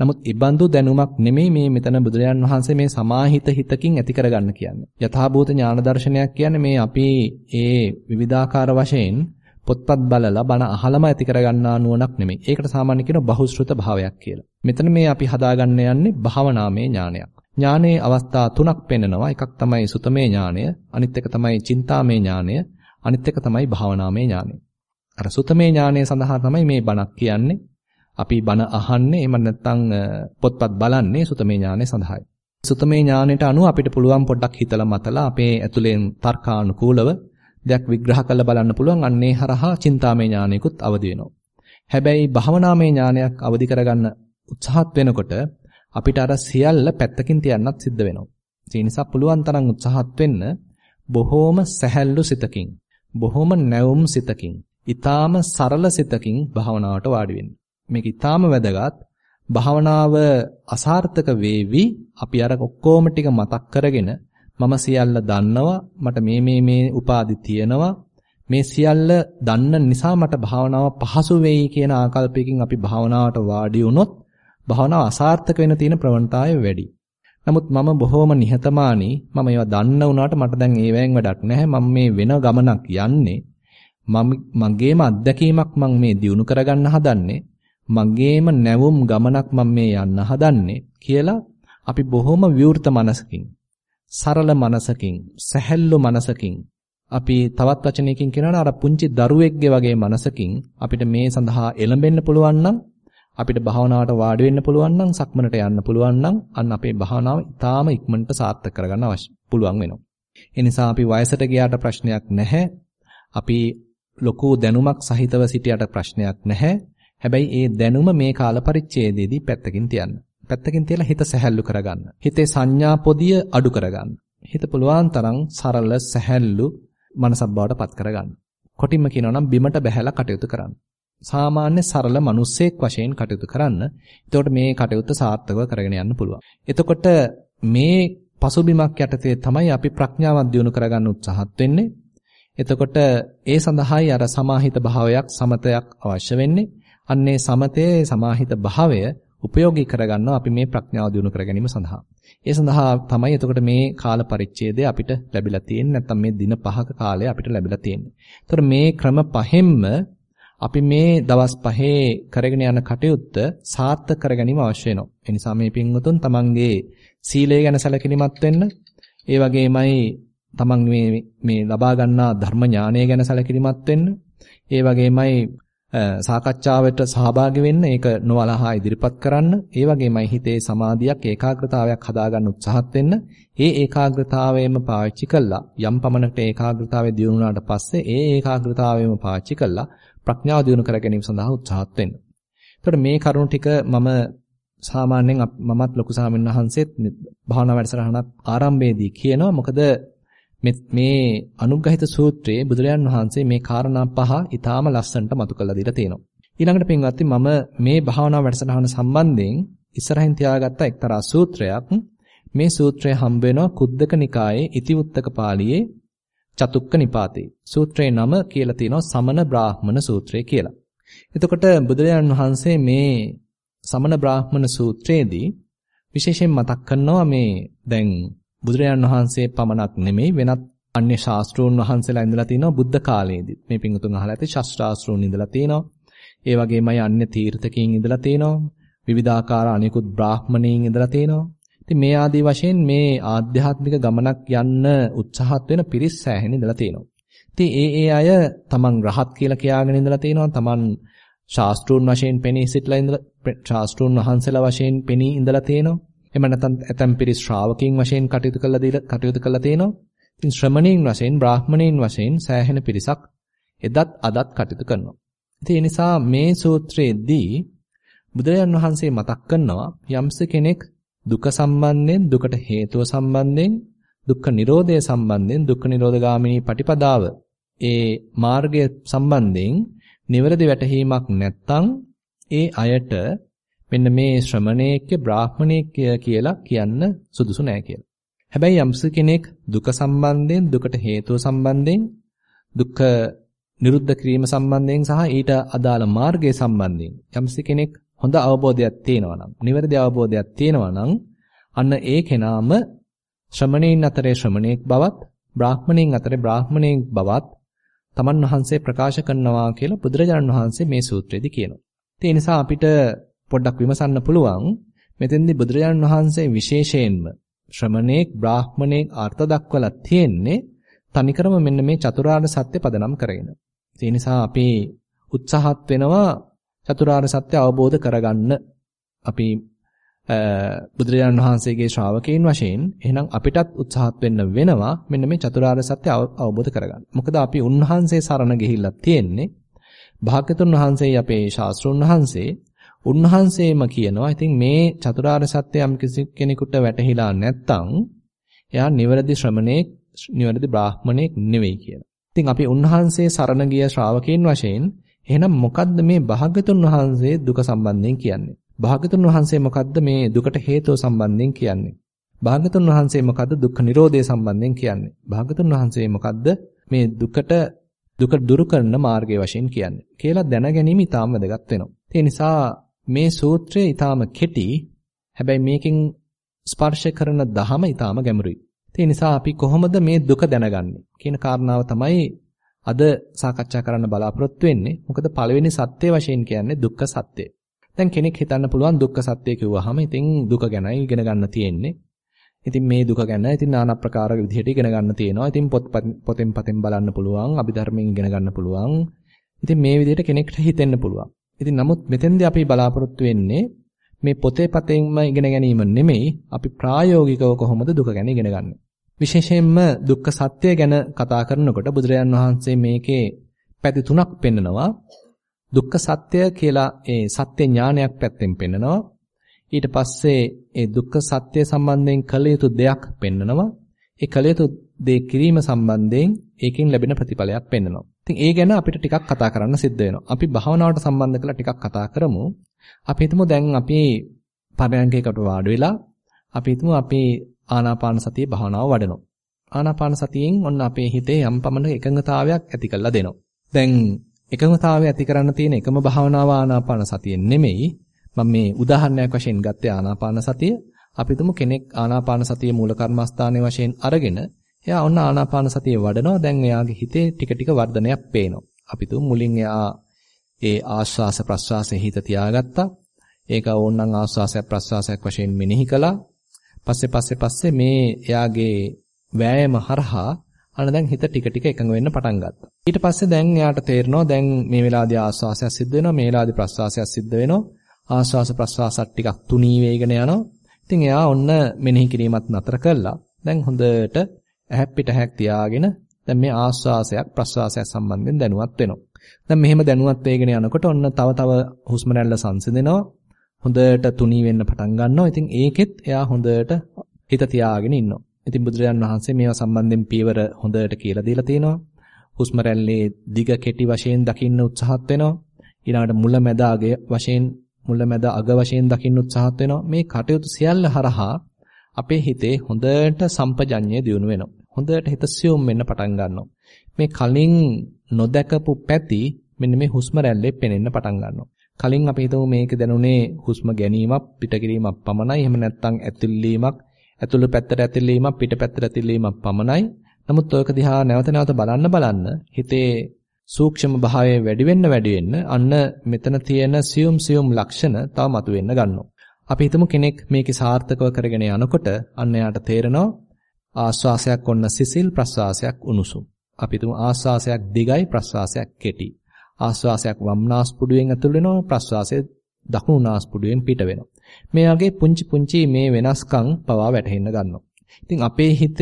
නමුත් ඉබඳු දැනුමක් නෙමෙයි මේ මෙතන බුදුරජාන් වහන්සේ මේ සමාහිත හිතකින් ඇති කරගන්න කියන්නේ. යථාභූත ඥාන දර්ශනයක් කියන්නේ මේ අපි ඒ විවිධාකාර වශයෙන් පොත්පත් බලලා බණ අහලම ඇති කරගන්නා නුවණක් නෙමෙයි. ඒකට සාමාන්‍ය කියන බහුශෘත භාවයක් කියලා. මෙතන මේ අපි හදාගන්න යන්නේ භාවනාමය ඥානයක්. ඥානයේ අවස්ථා තුනක් පෙන්නනවා. එකක් තමයි සුතමේ ඥානය, අනිත් එක තමයි චින්තාමේ ඥානය, අනිත් එක තමයි භාවනාමේ ඥානය. අර සුතමේ ඥානය සඳහා තමයි මේ බණක් කියන්නේ. අපි බණ අහන්නේ එහෙම නැත්නම් පොත්පත් බලන්නේ සුතමේ ඥානය සඳහායි. සුතමේ ඥානයට අනුව අපිට පුළුවන් පොඩ්ඩක් හිතලා මතලා අපේ ඇතුලෙන් තර්කානුකූලව දෙයක් විග්‍රහ කරලා බලන්න පුළුවන් අන්නේ හරහා චින්තාමේ ඥානයකුත් අවදි වෙනවා. හැබැයි භවනාමේ ඥානයක් අවදි කරගන්න උත්සාහත් වෙනකොට අපිට අර සියල්ල පැත්තකින් තියන්නත් සිද්ධ වෙනවා. ඒ නිසා පුළුවන් තරම් උත්සාහත් වෙන්න බොහෝම සැහැල්ලු සිතකින්, බොහෝම නැවුම් සිතකින්, ඊටාම සරල සිතකින් භාවනාවට වාඩි වෙන්න. මේක ඊටාම වැදගත්. භාවනාව අසාර්ථක වේවි අපි අර ඔක්කොම ටික මතක් කරගෙන මම සියල්ල දන්නවා මට මේ මේ මේ උපාදි තියෙනවා. මේ සියල්ල දන්න නිසා මට භාවනාව පහසු වෙයි කියන ආකල්පයකින් අපි භාවනාවට වාඩි වුණොත් භාවනාව අසාර්ථක වෙන තියෙන ප්‍රවණතාවය වැඩි. නමුත් මම බොහොම නිහතමානී. මම ඒවා දන්න වුණාට මට දැන් ඒවෙන් වැඩක් නැහැ. මම මේ වෙන ගමනක් යන්නේ. මම මගේම අත්දැකීමක් මම මේ දිනු කරගන්න හදන්නේ. මගේම නැවුම් ගමනක් මම මේ යන්න හදන්නේ කියලා අපි බොහොම විවෘත මනසකින්. සරල මනසකින් සැහැල්ලු මනසකින් අපි තවත් වචනයකින් කියනවා අර පුංචි දරුවෙක්ගේ වගේ මනසකින් අපිට මේ සඳහා එළඹෙන්න පුළුවන් නම් අපිට භාවනාවට වාඩි වෙන්න පුළුවන් නම් සක්මනට යන්න පුළුවන් නම් අන්න අපේ භාවනාව ඉතාම ඉක්මනට සාර්ථක කරගන්න අවශ්‍ය පුළුවන් වෙනවා. ඒ නිසා අපි වයසට ගියාට ප්‍රශ්නයක් නැහැ. අපි ලොකු දැනුමක් සහිතව සිටියට ප්‍රශ්නයක් නැහැ. හැබැයි ඒ දැනුම මේ කාල පරිච්ඡේදයේදී පැත්තකින් තියන්න. පැත්තකින් තියලා හිත සැහැල්ලු කරගන්න. හිතේ සංඥා පොදිය අඩු කරගන්න. හිත පුළුවන් තරම් සරල සැහැල්ලු මනසක් බවට පත් කරගන්න. කොටින්ම කියනවා නම් බිමට බැහැලා කටයුතු කරන්න. සාමාන්‍ය සරල මිනිස්සෙක් වශයෙන් කටයුතු කරන්න. එතකොට මේ කටයුත්ත සාර්ථකව කරගෙන යන්න පුළුවන්. එතකොට මේ පසුබිමක් යටතේ තමයි අපි ප්‍රඥාවක් දියුණු කරගන්න උත්සාහත් වෙන්නේ. එතකොට ඒ සඳහායි අර සමාහිත භාවයක් සමතයක් අවශ්‍ය වෙන්නේ. අන්නේ සමතේ සමාහිත භාවය උපයෝගී කරගන්නවා අපි මේ ප්‍රඥාව දියුණු කර ගැනීම සඳහා. ඒ සඳහා තමයි එතකොට මේ කාල පරිච්ඡේදය අපිට ලැබිලා තියෙන්නේ නැත්නම් මේ දින පහක කාලය අපිට ලැබිලා තියෙන්නේ. එතකොට මේ ක්‍රම පහෙන්ම අපි මේ දවස් පහේ කරගෙන යන කටයුත්ත සාර්ථක කර ගැනීම අවශ්‍ය වෙනවා. ඒ නිසා මේ පින්වතුන් තමන්ගේ සීලය ගැන සැලකිලිමත් වෙන්න, ඒ වගේමයි තමන් මේ මේ ලබා ගන්නා ධර්ම ඥානය ගැන සැලකිලිමත් වෙන්න, ඒ වගේමයි සාකච්ඡාවට සහභාගී වෙන්න ඒක නොවලහා ඉදිරිපත් කරන්න. ඒ වගේමයි හිතේ සමාධියක් ඒකාග්‍රතාවයක් හදාගන්න උත්සාහත් වෙන්න. ඒ ඒකාග්‍රතාවයම පාවිච්චි කළා. යම් පමණකට ඒකාග්‍රතාවය දියුණු පස්සේ ඒ ඒකාග්‍රතාවයම පාවිච්චි කළා. ප්‍රඥාව දියුණු කර ගැනීම සඳහා උත්සාහත් වෙන්න. එතකොට මේ කරුණු ටික මම සාමාන්‍යයෙන් මමත් ලොකු සාමින් වහන්සේත් භාවනා වැඩසටහනක් ආරම්භයේදී කියනවා. මොකද මේ අනුග්‍රහිත සූත්‍රයේ බුදුරජාන් වහන්සේ මේ කාරණා පහ ඊටාම ලස්සනට මතු කරලා දීලා තියෙනවා. ඊළඟට පින්වත්නි මම මේ භාවනා වැඩසටහන සම්බන්ධයෙන් ඉස්සරහින් තියාගත්ත එක්තරා සූත්‍රයක් මේ සූත්‍රය හම්බ වෙනවා කුද්දක නිකායේ ඉතිවුත්තක පාළියේ චතුක්ක නිපාතේ. සූත්‍රයේ නම කියලා තියෙනවා සමන බ්‍රාහ්මණ සූත්‍රය කියලා. එතකොට බුදුරජාන් වහන්සේ මේ සමන බ්‍රාහ්මණ සූත්‍රයේදී විශේෂයෙන් මතක් කරනවා මේ දැන් බුදුරජාන් වහන්සේ පමණක් නෙමෙයි වෙනත් අන්‍ය ශාස්ත්‍රෝන් වහන්සේලා ඉඳලා තිනවා බුද්ධ කාලයේදී. මේ පිංගුතුන් අහලා ඇති ශාස්ත්‍රාස්ත්‍රෝන් ඉඳලා තිනවා. ඒ වගේමයි අන්‍ය තීර්ථකයන් ඉඳලා තිනවා. විවිධාකාර අනිකුත් බ්‍රාහ්මණයින් ඉඳලා තිනවා. ඉතින් මේ ආදී වශයෙන් මේ ආධ්‍යාත්මික ගමනක් යන්න උත්සාහත් වෙන පිරිස් සෑහෙන ඉඳලා තිනවා. ඉතින් ඒ ඒ අය තමන් රහත් කියලා කියාගෙන ඉඳලා තිනවා. තමන් ශාස්ත්‍රෝන් වශයෙන් පෙනී සිටලා ඉඳලා ශාස්ත්‍රෝන් වහන්සේලා වශයෙන් පෙනී ඉඳලා තිනවා. එහෙම නැත්නම් ඇතම් පිරිස් ශ්‍රාවකයන් වශයෙන් කටයුතු කළා දීලා කටයුතු කළා තියෙනවා. ඉතින් ශ්‍රමණීන් වශයෙන් බ්‍රාහ්මණීන් වශයෙන් සෑහෙන පිරිසක් එදත් අදත් කටයුතු කරනවා. ඉතින් ඒ නිසා මේ සූත්‍රයේදී බුදුරජාන් වහන්සේ මතක් කරනවා යම්ස කෙනෙක් දුක සම්බන්ධයෙන් දුකට හේතුව සම්බන්ධයෙන් දුක්ඛ නිරෝධය සම්බන්ධයෙන් දුක්ඛ නිරෝධගාමිනී පටිපදාව ඒ මාර්ගය සම්බන්ධයෙන් නිවැරදි වැටහීමක් නැත්නම් ඒ අයට මෙන්න මේ ශ්‍රමණේක්‍ය බ්‍රාහ්මණේක්‍ය කියලා කියන්න සුදුසු නෑ කියලා. හැබැයි යම්ස කෙනෙක් දුක සම්බන්ධයෙන් දුකට හේතුව සම්බන්ධයෙන් දුක්ඛ නිරුද්ධ කිරීම සම්බන්ධයෙන් සහ ඊට අදාළ මාර්ගය සම්බන්ධයෙන් යම්ස කෙනෙක් හොඳ අවබෝධයක් තියෙනවා නම් නිවැරදි අවබෝධයක් තියෙනවා නම් අන්න ඒ කෙනාම ශ්‍රමණේන් අතරේ ශ්‍රමණේක් බවත් බ්‍රාහ්මණේන් අතරේ බ්‍රාහ්මණේක් බවත් තමන් වහන්සේ ප්‍රකාශ කරනවා කියලා බුදුරජාණන් වහන්සේ මේ සූත්‍රයේදී කියනවා. ඒ නිසා අපිට පොඩ්ඩක් විමසන්න පුළුවන් මෙතෙන්දී බුදුරජාණන් වහන්සේ විශේෂයෙන්ම ශ්‍රමණේක් බ්‍රාහ්මණේක් අර්ථ දක්වලා තියෙන්නේ තනිකරම මෙන්න මේ චතුරාර්ය සත්‍ය පදනම් කරගෙන. ඒ නිසා අපි උත්සාහත් වෙනවා චතුරාර්ය සත්‍ය අවබෝධ කරගන්න. අපි බුදුරජාණන් වහන්සේගේ ශ්‍රාවකයන් වශයෙන් එහෙනම් අපිටත් උත්සාහත් වෙන්න වෙනවා මෙන්න මේ චතුරාර්ය සත්‍ය අවබෝධ කරගන්න. මොකද අපි උන්වහන්සේ සරණ ගිහිල්ලා තියෙන්නේ භාග්‍යතුන් වහන්සේ අපේ ශාස්ත්‍රුන් වහන්සේ උන්වහන්සේම කියනවා. ඉතින් මේ චතුරාර්ය සත්‍ය යම් කිසි කෙනෙකුට වැටහිලා නැත්නම් එයා නිවැරදි ශ්‍රමණේක්, නිවැරදි බ්‍රාහ්මණේක් නෙවෙයි කියලා. ඉතින් අපි උන්වහන්සේ සරණ ගිය ශ්‍රාවකයන් වශයෙන් එහෙනම් මොකද්ද මේ භාග්‍යතුන් වහන්සේ දුක සම්බන්ධයෙන් කියන්නේ? භාග්‍යතුන් වහන්සේ මොකද්ද මේ දුකට හේතුව සම්බන්ධයෙන් කියන්නේ? භාග්‍යතුන් වහන්සේ මොකද්ද දුක්ඛ නිරෝධය සම්බන්ධයෙන් කියන්නේ? භාග්‍යතුන් වහන්සේ මොකද්ද මේ දුකට දුක දුරු කරන මාර්ගය වශයෙන් කියන්නේ? කියලා දැන ගැනීම ඉතාම වැදගත් වෙනවා. ඒ නිසා මේ සූත්‍රය ඊටාම කෙටි. හැබැයි මේකෙන් ස්පර්ශ කරන දහම ඊටාම ගැඹුරුයි. ඒ නිසා අපි කොහොමද මේ දුක දැනගන්නේ කියන කාරණාව තමයි අද සාකච්ඡා කරන්න බලාපොරොත්තු වෙන්නේ. මොකද පළවෙනි සත්‍ය වශයෙන් කියන්නේ දුක්ඛ සත්‍යය. දැන් කෙනෙක් හිතන්න පුළුවන් දුක්ඛ සත්‍ය කිව්වහම ඉතින් දුක ගැනයි ඉගෙන ගන්න තියෙන්නේ. ඉතින් මේ දුක ගැන ඉතින් নানা ප්‍රකාර විදිහට ඉගෙන ගන්න තියෙනවා. ඉතින් පොත් පොතෙන් පතෙන් බලන්න පුළුවන්, අභිධර්මයෙන් ඉගෙන ගන්න පුළුවන්. ඉතින් මේ විදිහට කෙනෙක්ට හිතෙන්න පුළුවන්. ඉතින් නමුත් මෙතෙන්දී අපි බලාපොරොත්තු වෙන්නේ මේ පොතේ පතෙන්ම ඉගෙන ගැනීම නෙමෙයි අපි ප්‍රායෝගිකව කොහොමද දුක ගැන ඉගෙන ගන්න. විශේෂයෙන්ම දුක්ඛ සත්‍ය ගැන කතා කරනකොට බුදුරජාන් වහන්සේ මේකේ පැති තුනක් පෙන්නනවා. දුක්ඛ සත්‍ය කියලා ඒ සත්‍ය ඥානයක් පැත්තෙන් පෙන්නනවා. ඊට පස්සේ ඒ දුක්ඛ සත්‍ය සම්බන්ධයෙන් කළ යුතු දෙයක් පෙන්නනවා. ඒ කළ යුතු දේ කිරීම සම්බන්ධයෙන් ඒකෙන් ලැබෙන ප්‍රතිඵලයක් පෙන්නනවා. ඉතින් ඒ ගැන අපිට ටිකක් කතා කරන්න සිද්ධ වෙනවා. අපි භාවනාවට සම්බන්ධ කරලා ටිකක් කතා කරමු. අපි හිතමු දැන් අපි පරයන්කයකට වාඩි වෙලා අපි හිතමු අපි ආනාපාන සතිය භාවනාව වඩනවා. ආනාපාන සතියෙන් ඔන්න අපේ හිතේ යම් පමණක එකඟතාවයක් ඇති කරලා දෙනවා. දැන් එකඟතාවය ඇති කරන්න තියෙන එකම භාවනාව ආනාපාන සතිය නෙමෙයි. මම මේ උදාහරණයක් වශයෙන් ගත්තේ ආනාපාන සතිය. අපි තුමු කෙනෙක් ආනාපාන සතිය මූල කර්මස්ථානයේ වශයෙන් අරගෙන එයා ඔන්න ආනාපාන සතිය වඩනවා. දැන් එයාගේ හිතේ ටික ටික වර්ධනයක් පේනවා. අපි තුමු මුලින් එයා ඒ ආශ්වාස ප්‍රශ්වාසයේ හිත තියාගත්තා. ඒක ඕනනම් ආශ්වාසයක් ප්‍රශ්වාසයක් වශයෙන් මෙනෙහි කළා. පස්සේ පස්සේ පස්සේ මේ එයාගේ වෑයම හරහා අන්න දැන් හිත ටික ටික එකඟ වෙන්න පටන් ගත්තා. ඊට පස්සේ දැන් එයාට තේරෙනවා දැන් මේ වෙලාවේදී ආශ්වාසයක් සිද්ධ වෙනවා මේ වෙලාවේදී ප්‍රශ්වාසයක් සිද්ධ වෙනවා. ආශ්වාස ප්‍රශ්වාසත් ටිකක් තුනී වේගෙන යනවා. ඉතින් එයා ඔන්න මෙනෙහි කිරීමත් නතර කළා. දැන් හොඳට ඇහැ පිට ඇහැක් තියාගෙන දැන් මේ ආශ්වාසයක් ප්‍රශ්වාසයක් සම්බන්ධයෙන් දැනුවත් වෙනවා. දැන් මෙහෙම දැනුවත් වෙගෙන යනකොට ඔන්න තව තව හුස්ම රැල්ල සංසිඳෙනවා. හොඳට තුනී වෙන්න පටන් ගන්නවා. ඉතින් ඒකෙත් එයා හොඳට හිත තියාගෙන ඉන්නවා. ඉතින් බුදුරජාන් වහන්සේ මේවා සම්බන්ධයෙන් පියවර හොඳට කියලා දීලා තියෙනවා. හුස්ම රැල්ලේ දිග කෙටි වශයෙන් දකින්න උත්සාහත් වෙනවා. ඊළඟට මුල මැද අග වශයෙන් මුල මැද අග වශයෙන් දකින්න උත්සාහත් වෙනවා. මේ කටයුතු සියල්ල හරහා අපේ හිතේ හොඳට සම්පජඤ්ඤය දියුණු වෙනවා. හොඳට හිත සියුම් වෙන්න පටන් ගන්නවා. මේ කලින් නොදකපු පැති මෙන්න මේ හුස්ම රැල්ලේ පෙනෙන්න පටන් ගන්නවා. කලින් අපි හිතමු මේක දැනුනේ හුස්ම ගැනීමක් පිටකිරීමක් පමණයි. එහෙම නැත්නම් ඇතුල්ලීමක් ඇතුළු පැත්තට ඇතිලීමක් පිට පැත්තට ඇතිලීමක් පමණයි. නමුත් ඔයක දිහා නැවත නැවත බලන්න බලන්න හිතේ සූක්ෂම භාවය වැඩි වෙන්න වැඩි වෙන්න අන්න මෙතන තියෙන සියුම් සියුම් ලක්ෂණ තව මතුවෙන්න ගන්නවා. අපි හිතමු කෙනෙක් මේකේ සාර්ථකව කරගෙන යනකොට අන්න යාට තේරෙනවා ආස්වාසයක් ඔන්න සිසිල් ප්‍රස්වාසයක් උණුසුම්. අපි තුමු ආස්වාසයක් දිගයි ප්‍රස්වාසයක් කෙටි. ආස්වාසයක් වම් නාස්පුඩුවෙන් ඇතුල් වෙනවා ප්‍රස්වාසය දකුණු නාස්පුඩුවෙන් පිට වෙනවා. මේ වගේ පුංචි පුංචි මේ වෙනස්කම් පවා වැටහෙන්න ගන්නවා. ඉතින් අපේ හිත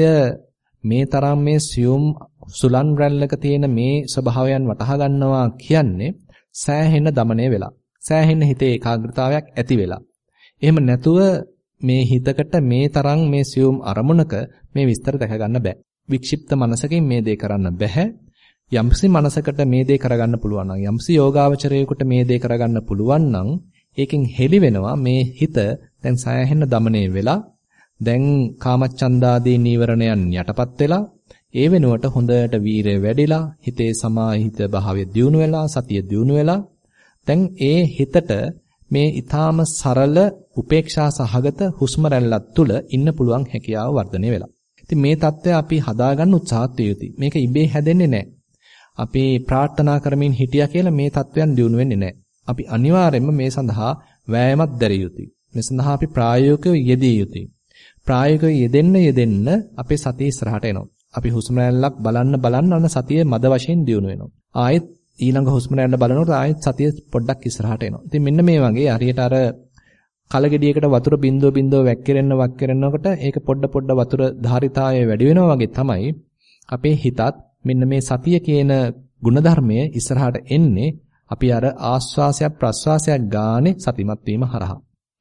මේ තරම් මේ සියුම් සුලන් රැල්ලක තියෙන මේ ස්වභාවයන් වටහා ගන්නවා කියන්නේ සෑහෙන দমনය වෙලා. සෑහෙන හිතේ ඒකාග්‍රතාවයක් ඇති වෙලා. එහෙම නැතුව මේ හිතකට මේ තරම් මේ සියුම් අරමුණක මේ විස්තර දැක ගන්න බෑ. වික්ෂිප්ත මනසකින් මේ දේ කරන්න බෑ. යම්සි මනසකට මේ දේ කරගන්න පුළුවන් නම් යම්සි යෝගාවචරයෙකුට මේ දේ කරගන්න පුළුවන් නම් ඒකෙන් හෙලි වෙනවා මේ හිත දැන් සයහෙන්න দমনය වෙලා දැන් කාමච්ඡන්දාදී නීවරණයන් යටපත් වෙලා ඒ වෙනුවට හොඳට වීරය වැඩිලා හිතේ සමාහිත භාවය දියුණු වෙලා සතිය දියුණු වෙලා දැන් ඒ හිතට මේ ඊටාම සරල උපේක්ෂා සහගත හුස්ම රැල්ලක් තුල ඉන්න පුළුවන් හැකියාව වර්ධනය වෙලා. ඉතින් මේ தත්ත්වය අපි හදාගන්න උත්සාහත් යුතුයි. මේක ඉබේ හැදෙන්නේ නැහැ. අපි ප්‍රාර්ථනා කරමින් හිටියා කියලා මේ தත්වයන් දියුණු වෙන්නේ නැහැ. අපි අනිවාර්යයෙන්ම මේ සඳහා වෑයමක් දැරිය යුතුයි. මේ සඳහා අපි ප්‍රායෝගිකව යෙදිය යුතුයි. ප්‍රායෝගිකව යෙදෙන්න යෙදෙන්න අපේ සතිය ඉස්සරහට එනවා. අපි හුස්ම රැල්ලක් බලන්න බලන්න අන්න සතිය මද වශයෙන් දියුණු වෙනවා. ආයෙත් ඊළඟ හුස්ම ගන්න බලනකොට ආයෙත් සතිය පොඩ්ඩක් ඉස්සරහට එනවා. ඉතින් මෙන්න මේ වගේ හරියට අර කලගෙඩියකට වතුර බින්දුව බින්දුව වැක්කිරෙන්න වක්කිරෙනකොට ඒක පොඩ පොඩ වතුර ධාරිතාවය වැඩි වෙනවා වගේ තමයි අපේ හිතත් මෙන්න මේ සතිය කියන ಗುಣධර්මය ඉස්සරහට එන්නේ අපි අර ආස්වාසයක් ප්‍රස්වාසයක් ගානේ සතිමත් වීම හරහා.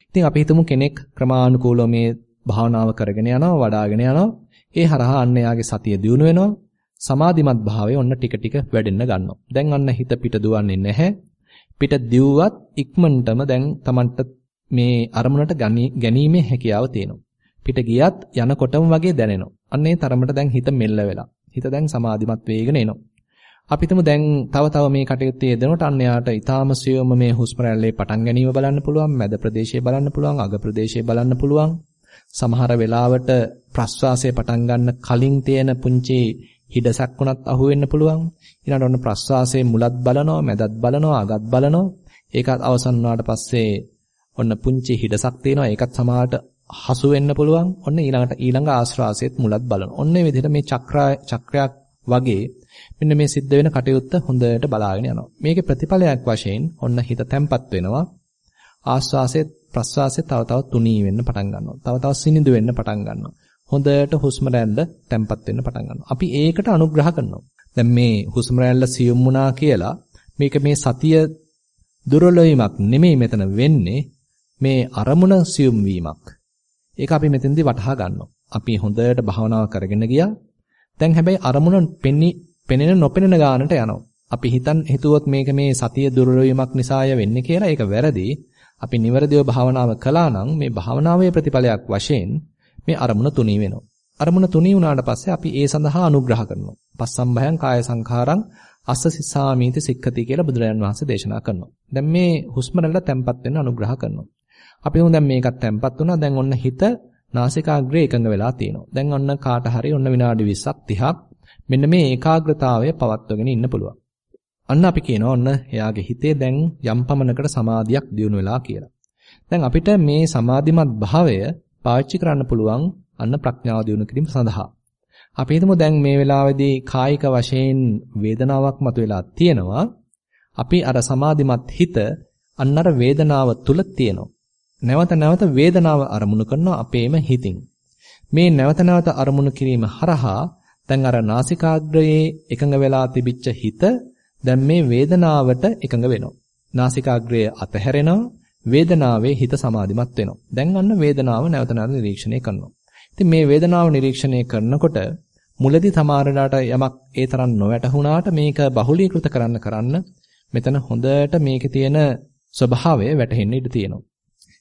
ඉතින් අපි හිතමු කෙනෙක් ක්‍රමානුකූලව මේ භාවනාව කරගෙන යනවා වඩාගෙන යනවා. ඒ හරහා අන්න එයාගේ සතිය දියුණු වෙනවා. සමාධිමත් භාවය ඔන්න ටික ටික වැඩෙන්න ගන්නවා. දැන් අන්න හිත පිට දුවන්නේ නැහැ. පිට දිව්වත් ඉක්මනටම දැන් Tamanට මේ අරමුණට ගැනීමේ හැකියාව තියෙනවා. පිට ගියත් යනකොටම වගේ දැනෙනවා. අන්න ඒ තරමට දැන් හිත මෙල්ල වෙලා. හිත දැන් සමාධිමත් වේගෙන එනවා. අපි හිතමු දැන් තව තව මේ කටයුත්තේ යෙදෙනකොට අන්න යාට ඊටාම සියුම්ම මේ හුස්ම රැල්ලේ පටන් ගැනීම බලන්න පුළුවන්, මැද ප්‍රදේශයේ බලන්න පුළුවන්, අග ප්‍රදේශයේ බලන්න පුළුවන්. සමහර වෙලාවට ප්‍රස්වාසය පටන් ගන්න කලින් තියෙන පුංචි හිඩසක් වුණත් අහු වෙන්න පුළුවන්. ඊළඟට ඔන්න ප්‍රස්වාසයේ මුලත් බලනවා, මැදත් බලනවා, අගත් බලනවා. ඒකත් අවසන් වුණාට පස්සේ ඔන්න පුංචි හිඩසක් තියෙනවා. ඒකත් සමහරට හසු වෙන්න පුළුවන්. ඔන්න ඊළඟට ඊළඟ ආශ්වාසයේත් මුලත් බලනවා. ඔන්න මේ විදිහට මේ චක්‍රයක් වගේ මෙන්න මේ සිද්ධ වෙන කටයුත්ත හොඳට බලාගෙන යනවා. මේකේ ප්‍රතිඵලයක් වශයෙන් ඔන්න හිත තැම්පත් වෙනවා. ආශ්වාසයේ ප්‍රශ්වාසයේ තව තව තුනී වෙන්න පටන් ගන්නවා. තව තව සිනිඳු වෙන්න පටන් ගන්නවා. හොඳට හුස්ම රැල්ල තැම්පත් වෙන්න පටන් ගන්නවා. අපි ඒකට අනුග්‍රහ කරනවා. දැන් මේ හුස්ම රැල්ල සියුම් වුණා කියලා මේක මේ සතිය දුර්වලවීමක් නෙමෙයි මෙතන වෙන්නේ මේ අරමුණ සියුම් වීමක්. ඒක අපි මෙතෙන්දී වටහා ගන්නවා. අපි හොඳට භාවනාව කරගෙන ගියා. දැන් හැබැයි අරමුණ පෙනෙන නොපෙනෙන ගානට යනවා. අපි හිතන් හිතුවොත් මේක මේ සතිය දුර්වලවීමක් නිසාය වෙන්නේ කියලා ඒක වැරදි. අපි නිවැරදිව භාවනාව කළා නම් මේ භාවනාවේ ප්‍රතිඵලයක් වශයෙන් මේ අරමුණ තුනී වෙනවා. අරමුණ තුනී වුණාට පස්සේ අපි ඒ සඳහා අනුග්‍රහ කරනවා. පස්සම්භයං කාය සංඛාරං අස්ස සිස්සාමීති සික්ඛති කියලා බුදුරජාන් වහන්සේ දේශනා කරනවා. දැන් මේ හුස්ම රැල්ල තැම්පත් වෙන්න අනුග්‍රහ කරනවා. අපි හොඳ දැන් මේකත් තැම්පත් වුණා. දැන් ඔන්න හිත නාසිකාග්‍රේ එකඟ වෙලා තියෙනවා. දැන් ඔන්න කාට හරි ඔන්න විනාඩි 20ක් 30ක් මෙන්න මේ ඒකාග්‍රතාවය පවත්වගෙන ඉන්න පුළුවන්. අන්න අපි කියනවා ඔන්න එයාගේ හිතේ දැන් යම් පමණකට සමාධියක් දියුණු වෙලා කියලා. දැන් අපිට මේ සමාධිමත් භාවය පාවිච්චි කරන්න පුළුවන් අන්න ප්‍රඥාව දියුණු කිරීම සඳහා. අපි හිතමු දැන් මේ වෙලාවේදී කායික වශයෙන් වේදනාවක් මතුවලා තියෙනවා. අපි අර සමාධිමත් හිත අන්න අර වේදනාව තුල තියෙනවා. නැවත නැවත වේදනාව අරමුණු කරනවා අපේම හිතින්. මේ නැවත නැවත අරමුණු කිරීම හරහා දැන් අර නාසිකාග්‍රයේ එකඟ වෙලා තිබිච්ච හිත දැන් මේ වේදනාවට එකඟ වෙනවා. නාසිකාග්‍රය අතහැරෙනවා වේදනාවේ හිත සමාධිමත් වෙනවා. දැන් අන්න වේදනාව නැවත නැවත නිරීක්ෂණය කරනවා. ඉතින් මේ වේදනාව නිරීක්ෂණය කරනකොට මුලදී තමාරලාට යමක් ඒ තරම් නොවැටහුණාට මේක බහුලීකృత කරන්න කරන්න මෙතන හොඳට මේකේ තියෙන ස්වභාවය වැටහෙන්න ඉඩ තියෙනවා.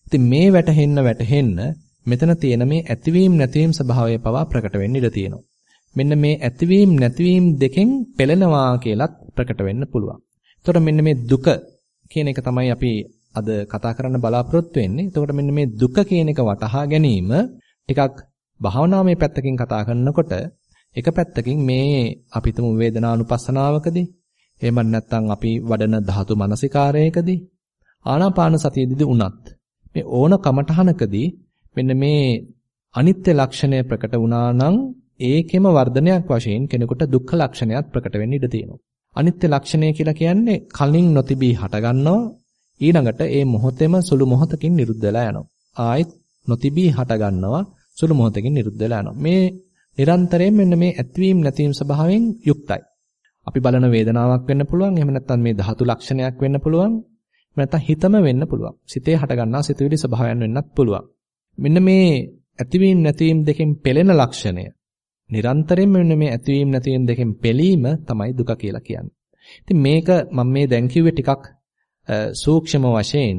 ඉතින් මේ වැටහෙන්න වැටහෙන්න මෙතන තියෙන මේ ඇතිවීම නැතිවීම ස්වභාවය පවා ප්‍රකට වෙන්න ඉඩ තියෙනවා. මෙන්න මේ ඇතිවීම නැතිවීම දෙකෙන් පෙළෙනවා කියලත් ප්‍රකට වෙන්න පුළුවන්. එතකොට මෙන්න මේ දුක කියන එක තමයි අපි අද කතා කරන්න බලාපොරොත්තු වෙන්නේ. එතකොට මෙන්න මේ දුක කියන එක වටහා ගැනීම ටිකක් භාවනාමය පැත්තකින් කතා කරනකොට එක පැත්තකින් මේ අපිටම වේදනානුපස්සනාවකදී එහෙම නැත්නම් අපි වඩන ධාතු මනසිකාරයකදී ආනාපාන සතියේදී උනත් මේ ඕන කමඨහනකදී මෙන්න මේ අනිත්‍ය ලක්ෂණය ප්‍රකට වුණා නම් ඒකෙම වර්ධනයක් වශයෙන් කෙනෙකුට දුක්ඛ ලක්ෂණයක් ප්‍රකට වෙන්න ඉඩ තියෙනවා. අනිත්‍ය ලක්ෂණය කියලා කියන්නේ කලින් නොතිබී හටගන්නවා ඊළඟට ඒ මොහොතේම සුළු මොහොතකින් නිරුද්ධ වෙලා යනවා. ආයෙත් නොතිබී හටගන්නවා සුළු මොහොතකින් නිරුද්ධ වෙලා යනවා. මේ නිරන්තරයෙන් මෙන්න මේ ඇත්වීම නැතිවීම ස්වභාවයෙන් යුක්තයි. අපි බලන වේදනාවක් වෙන්න පුළුවන්. එහෙම නැත්නම් මේ ධාතු ලක්ෂණයක් වෙන්න පුළුවන්. නැත්නම් හිතම වෙන්න පුළුවන්. සිතේ හටගන්නා සිතුවිලි ස්වභාවයන් වෙන්නත් පුළුවන්. මෙන්න මේ ඇතිවීම නැතිවීම දෙකෙන් පෙළෙන ලක්ෂණය නිරන්තරයෙන් මෙන්න මේ ඇතිවීම නැතිවීම දෙකෙන් පෙළීම තමයි දුක කියලා කියන්නේ. ඉතින් මේක මම මේ දැන් කිව්වේ ටිකක් සූක්ෂම වශයෙන්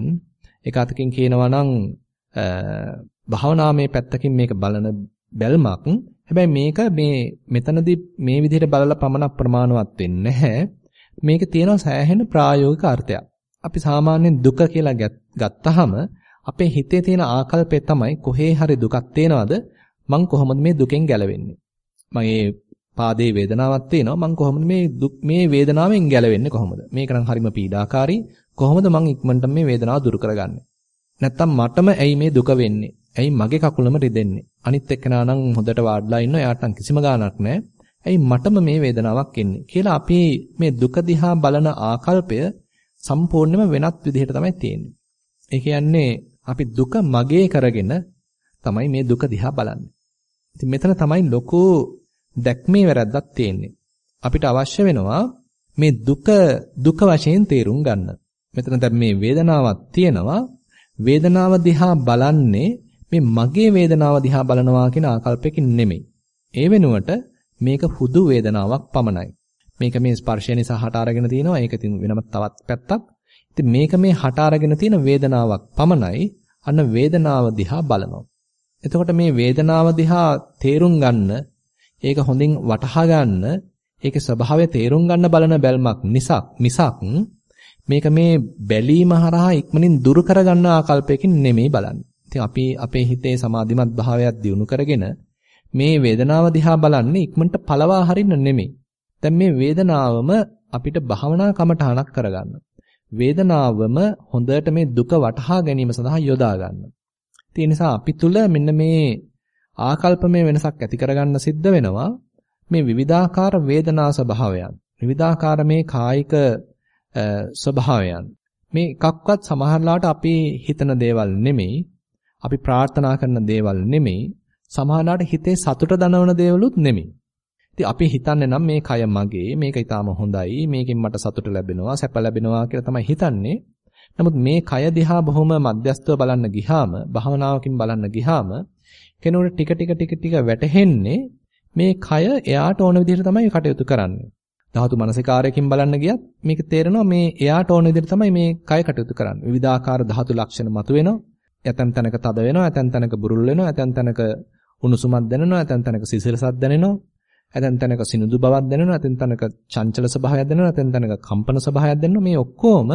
එක අතකින් කියනවා නම් භාවනාමය පැත්තකින් මේක බලන බැල්මක්. හැබැයි මේක මේ මෙතනදී මේ විදිහට බලලා පමණක් ප්‍රමාණවත් වෙන්නේ නැහැ. මේකේ තියෙනවා සෑහෙන ප්‍රායෝගික අර්ථයක්. අපි සාමාන්‍යයෙන් දුක කියලා ගත්තාම අපේ හිතේ තියෙන ආකල්පය තමයි කොහේ හරි දුකක් තේනවද මං කොහොමද මේ දුකෙන් ගැලවෙන්නේ මගේ පාදේ වේදනාවක් තියෙනවා. මං කොහොමද මේ මේ වේදනාවෙන් ගැලවෙන්නේ කොහොමද? මේක නම් හරිම පීඩාකාරී. කොහොමද මං ඉක්මනට මේ වේදනාව දුරු කරගන්නේ? නැත්තම් මටම ඇයි මේ දුක වෙන්නේ? ඇයි මගේ කකුලම රිදෙන්නේ? අනිත් එක්කෙනා නම් හොඳට වාඩිලා ඉන්නවා. එයාට නම් කිසිම ගාණක් නැහැ. ඇයි මටම මේ වේදනාවක් එන්නේ? කියලා අපි මේ දුක දිහා බලන ආකල්පය සම්පූර්ණයෙන්ම වෙනත් විදිහට තමයි තියෙන්නේ. ඒ කියන්නේ අපි දුක මගේ කරගෙන තමයි මේ දුක දිහා බලන්නේ. ඉතින් මෙතන තමයි ලොකු දැක්මේ වැරද්දක් තියෙන්නේ. අපිට අවශ්‍ය වෙනවා මේ දුක දුක වශයෙන් තේරුම් ගන්න. මෙතන දැන් මේ වේදනාවක් තියෙනවා. වේදනාව දිහා බලන්නේ මේ මගේ වේදනාව දිහා බලනවා කියන ආකල්පයකින් නෙමෙයි. ඒ වෙනුවට මේක හුදු වේදනාවක් පමණයි. මේක මේ ස්පර්ශය නිසා හට අරගෙන තියෙනවා. ඒක ඉතින් වෙනම තවත් පැත්තක්. ඉතින් මේක මේ හට අරගෙන තියෙන වේදනාවක් පමණයි. අන්න වේදනාව දිහා බලනවා. එතකොට මේ වේදනාව දිහා තේරුම් ගන්න, ඒක හොඳින් වටහා ගන්න, ඒකේ ස්වභාවය තේරුම් ගන්න බලන බැල්මක් නිසාක් මිසක් මේක මේ බැලීම හරහා ඉක්මනින් දුරු කරගන්න ආකල්පයකින් නෙමෙයි බලන්නේ. ඉතින් අපි අපේ හිතේ සමාධිමත් භාවයක් දියුණු කරගෙන මේ වේදනාව දිහා බලන්නේ ඉක්මනට පළවා හරින්න නෙමෙයි. දැන් මේ වේදනාවම අපිට භාවනා කමටහනක් කරගන්න. වේදනාවම හොඳට මේ දුක වටහා ගැනීම සඳහා යොදා ගන්න. ඒ නිසා අපි තුල මෙන්න මේ ආකල්පමය වෙනසක් ඇති කරගන්න සිද්ධ වෙනවා. මේ විවිධාකාර වේදනා ස්වභාවයන්, විවිධාකාර මේ කායික ස්වභාවයන්. මේ එකක්වත් සමහරලාට අපි හිතන දේවල් නෙමෙයි, අපි ප්‍රාර්ථනා කරන දේවල් නෙමෙයි, සමහරලාට හිතේ සතුට දනවන දේවලුත් නෙමෙයි. ඉතින් අපි හිතන්නේ නම් මේ කය මගේ, මේක ඊටාම හොඳයි, මේකෙන් මට සතුට ලැබෙනවා, සැප ලැබෙනවා කියලා තමයි හිතන්නේ. නමුත් මේ කය දිහා බොහොම මධ්‍යස්තව බලන්න ගියාම, භාවනාවකින් බලන්න ගියාම කෙනෙකුට ටික ටික ටික ටික වැටහෙන්නේ මේ කය එයාට ඕන විදිහට තමයි කටයුතු කරන්නේ. ධාතු මනසිකාරයකින් බලන්න ගියත් මේක තේරෙනවා මේ එයාට ඕන විදිහට තමයි මේ කය කටයුතු කරන්නේ. විවිධාකාර ධාතු ලක්ෂණ මතුවෙනවා. ඇතැම් තැනක තද වෙනවා, ඇතැම් තැනක බුරුල් වෙනවා, ඇතැම් තැනක උණුසුමක් දැනෙනවා, ඇතැම් තැනක සිසිලසක් දැනෙනවා. ඇතැම් තැනක සිනුදු බවක් දැනෙනවා, ඇතැම් තැනක චංචල ස්වභාවයක් දැනෙනවා, ඇතැම් තැනක කම්පන ස්වභාවයක් දැනෙනවා. මේ ඔක්කොම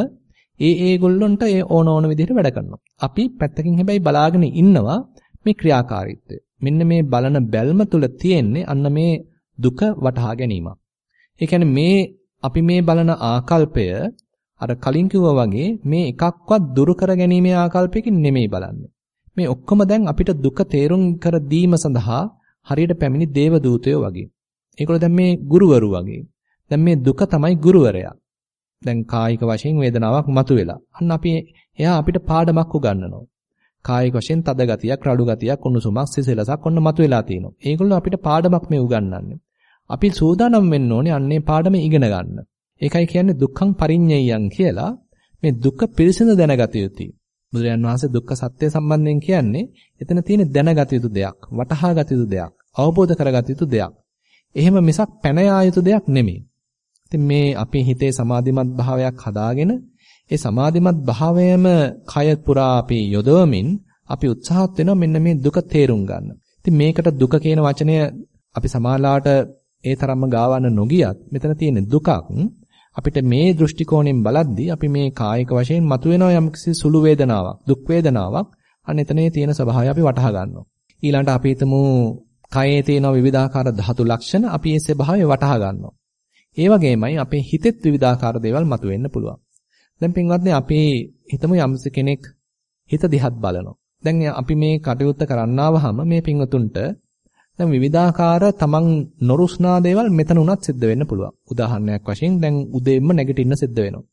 ඒ ඒ ගොල්ලොන්ට ඒ ඕන ඕන විදිහට වැඩ කරනවා. අපි පැත්තකින් හැබැයි බලාගෙන ඉන්නවා මේ ක්‍රියාකාරීත්වය. මෙන්න මේ බලන බැල්ම තුල තියෙන්නේ අන්න මේ දුක වටහා ගැනීම. ඒ කියන්නේ මේ අපි මේ බලන ආකල්පය අර කලින් කිව්වා වගේ මේ එකක්වත් දුරු කර ගැනීමේ ආකල්පයකින් නෙමෙයි බලන්නේ. මේ ඔක්කොම දැන් අපිට දුක තේරුම් කර දීම සඳහා හරියට පැමිණි දේව දූතයෝ වගේ. ඒගොල්ලෝ දැන් මේ ගුරුවරු වගේ. දැන් මේ දුක තමයි ගුරුවරයා. දැන් කායික වශයෙන් වේදනාවක් මතුවෙලා. අන්න අපි එයා අපිට පාඩමක් උගන්වනවා. කායික වශයෙන් තද ගතියක්, රළු ගතියක්, උණුසුමක්, සිසිලසක් ඔන්න මතුවලා තියෙනවා. ඒගොල්ලෝ අපිට පාඩමක් මේ උගන්වන්නේ. අපි සූදානම් වෙන්න ඕනේ අන්නේ පාඩම ඉගෙන ගන්න. ඒකයි කියන්නේ දුක්ඛං පරිඤ්ඤයයන් කියලා මේ දුක පිරිසිදු දැනගත යුතුයි. බුදුරජාන් වහන්සේ දුක්ඛ සත්‍ය සම්බන්ධයෙන් කියන්නේ එතන තියෙන දැනගත යුතු දෙයක්, වටහා ගත යුතු දෙයක්, අවබෝධ කරගත යුතු දෙයක්. එහෙම මිසක් පැන යා යුතු දෙයක් නෙමෙයි. ඉතින් මේ අපේ හිතේ සමාධිමත් භාවයක් හදාගෙන ඒ සමාධිමත් භාවයම කය පුරා අපි යොදවමින් අපි උත්සාහත් වෙනවා මෙන්න මේ දුක තේරුම් ගන්න. ඉතින් මේකට දුක කියන වචනය අපි සමාලාට ඒ තරම්ම ගාවන්න නොගියත් මෙතන තියෙන දුකක් අපිට මේ දෘෂ්ටි කෝණයෙන් බලද්දී අපි මේ කායික වශයෙන් මතුවෙන යම්කිසි සුළු වේදනාවක් දුක් වේදනාවක් අන්න එතනේ තියෙන ස්වභාවය අපි වටහා ගන්නවා. ඊළඟට අපි හිතමු කයේ තියෙන විවිධාකාර ධාතු ලක්ෂණ අපි ඒ ස්වභාවය වටහා ගන්නවා. ඒ වගේමයි අපේ හිතෙත් විවිධාකාර දේවල් මතුවෙන්න පුළුවන්. දැන් පින්වත්නි අපි හිතමු යම්ස කෙනෙක් හිත දිහත් බලනවා. දැන් අපි මේ කටයුත්ත කරන්නාවහම මේ පින්වතුන්ට දැන් විවිධාකාර තමන් නොරුස්නා දේවල් මෙතන උනත් සිද්ධ වෙන්න පුළුවන්. උදාහරණයක් වශයෙන් දැන් උදේම නැගිටින්න සිද්ධ වෙනවා.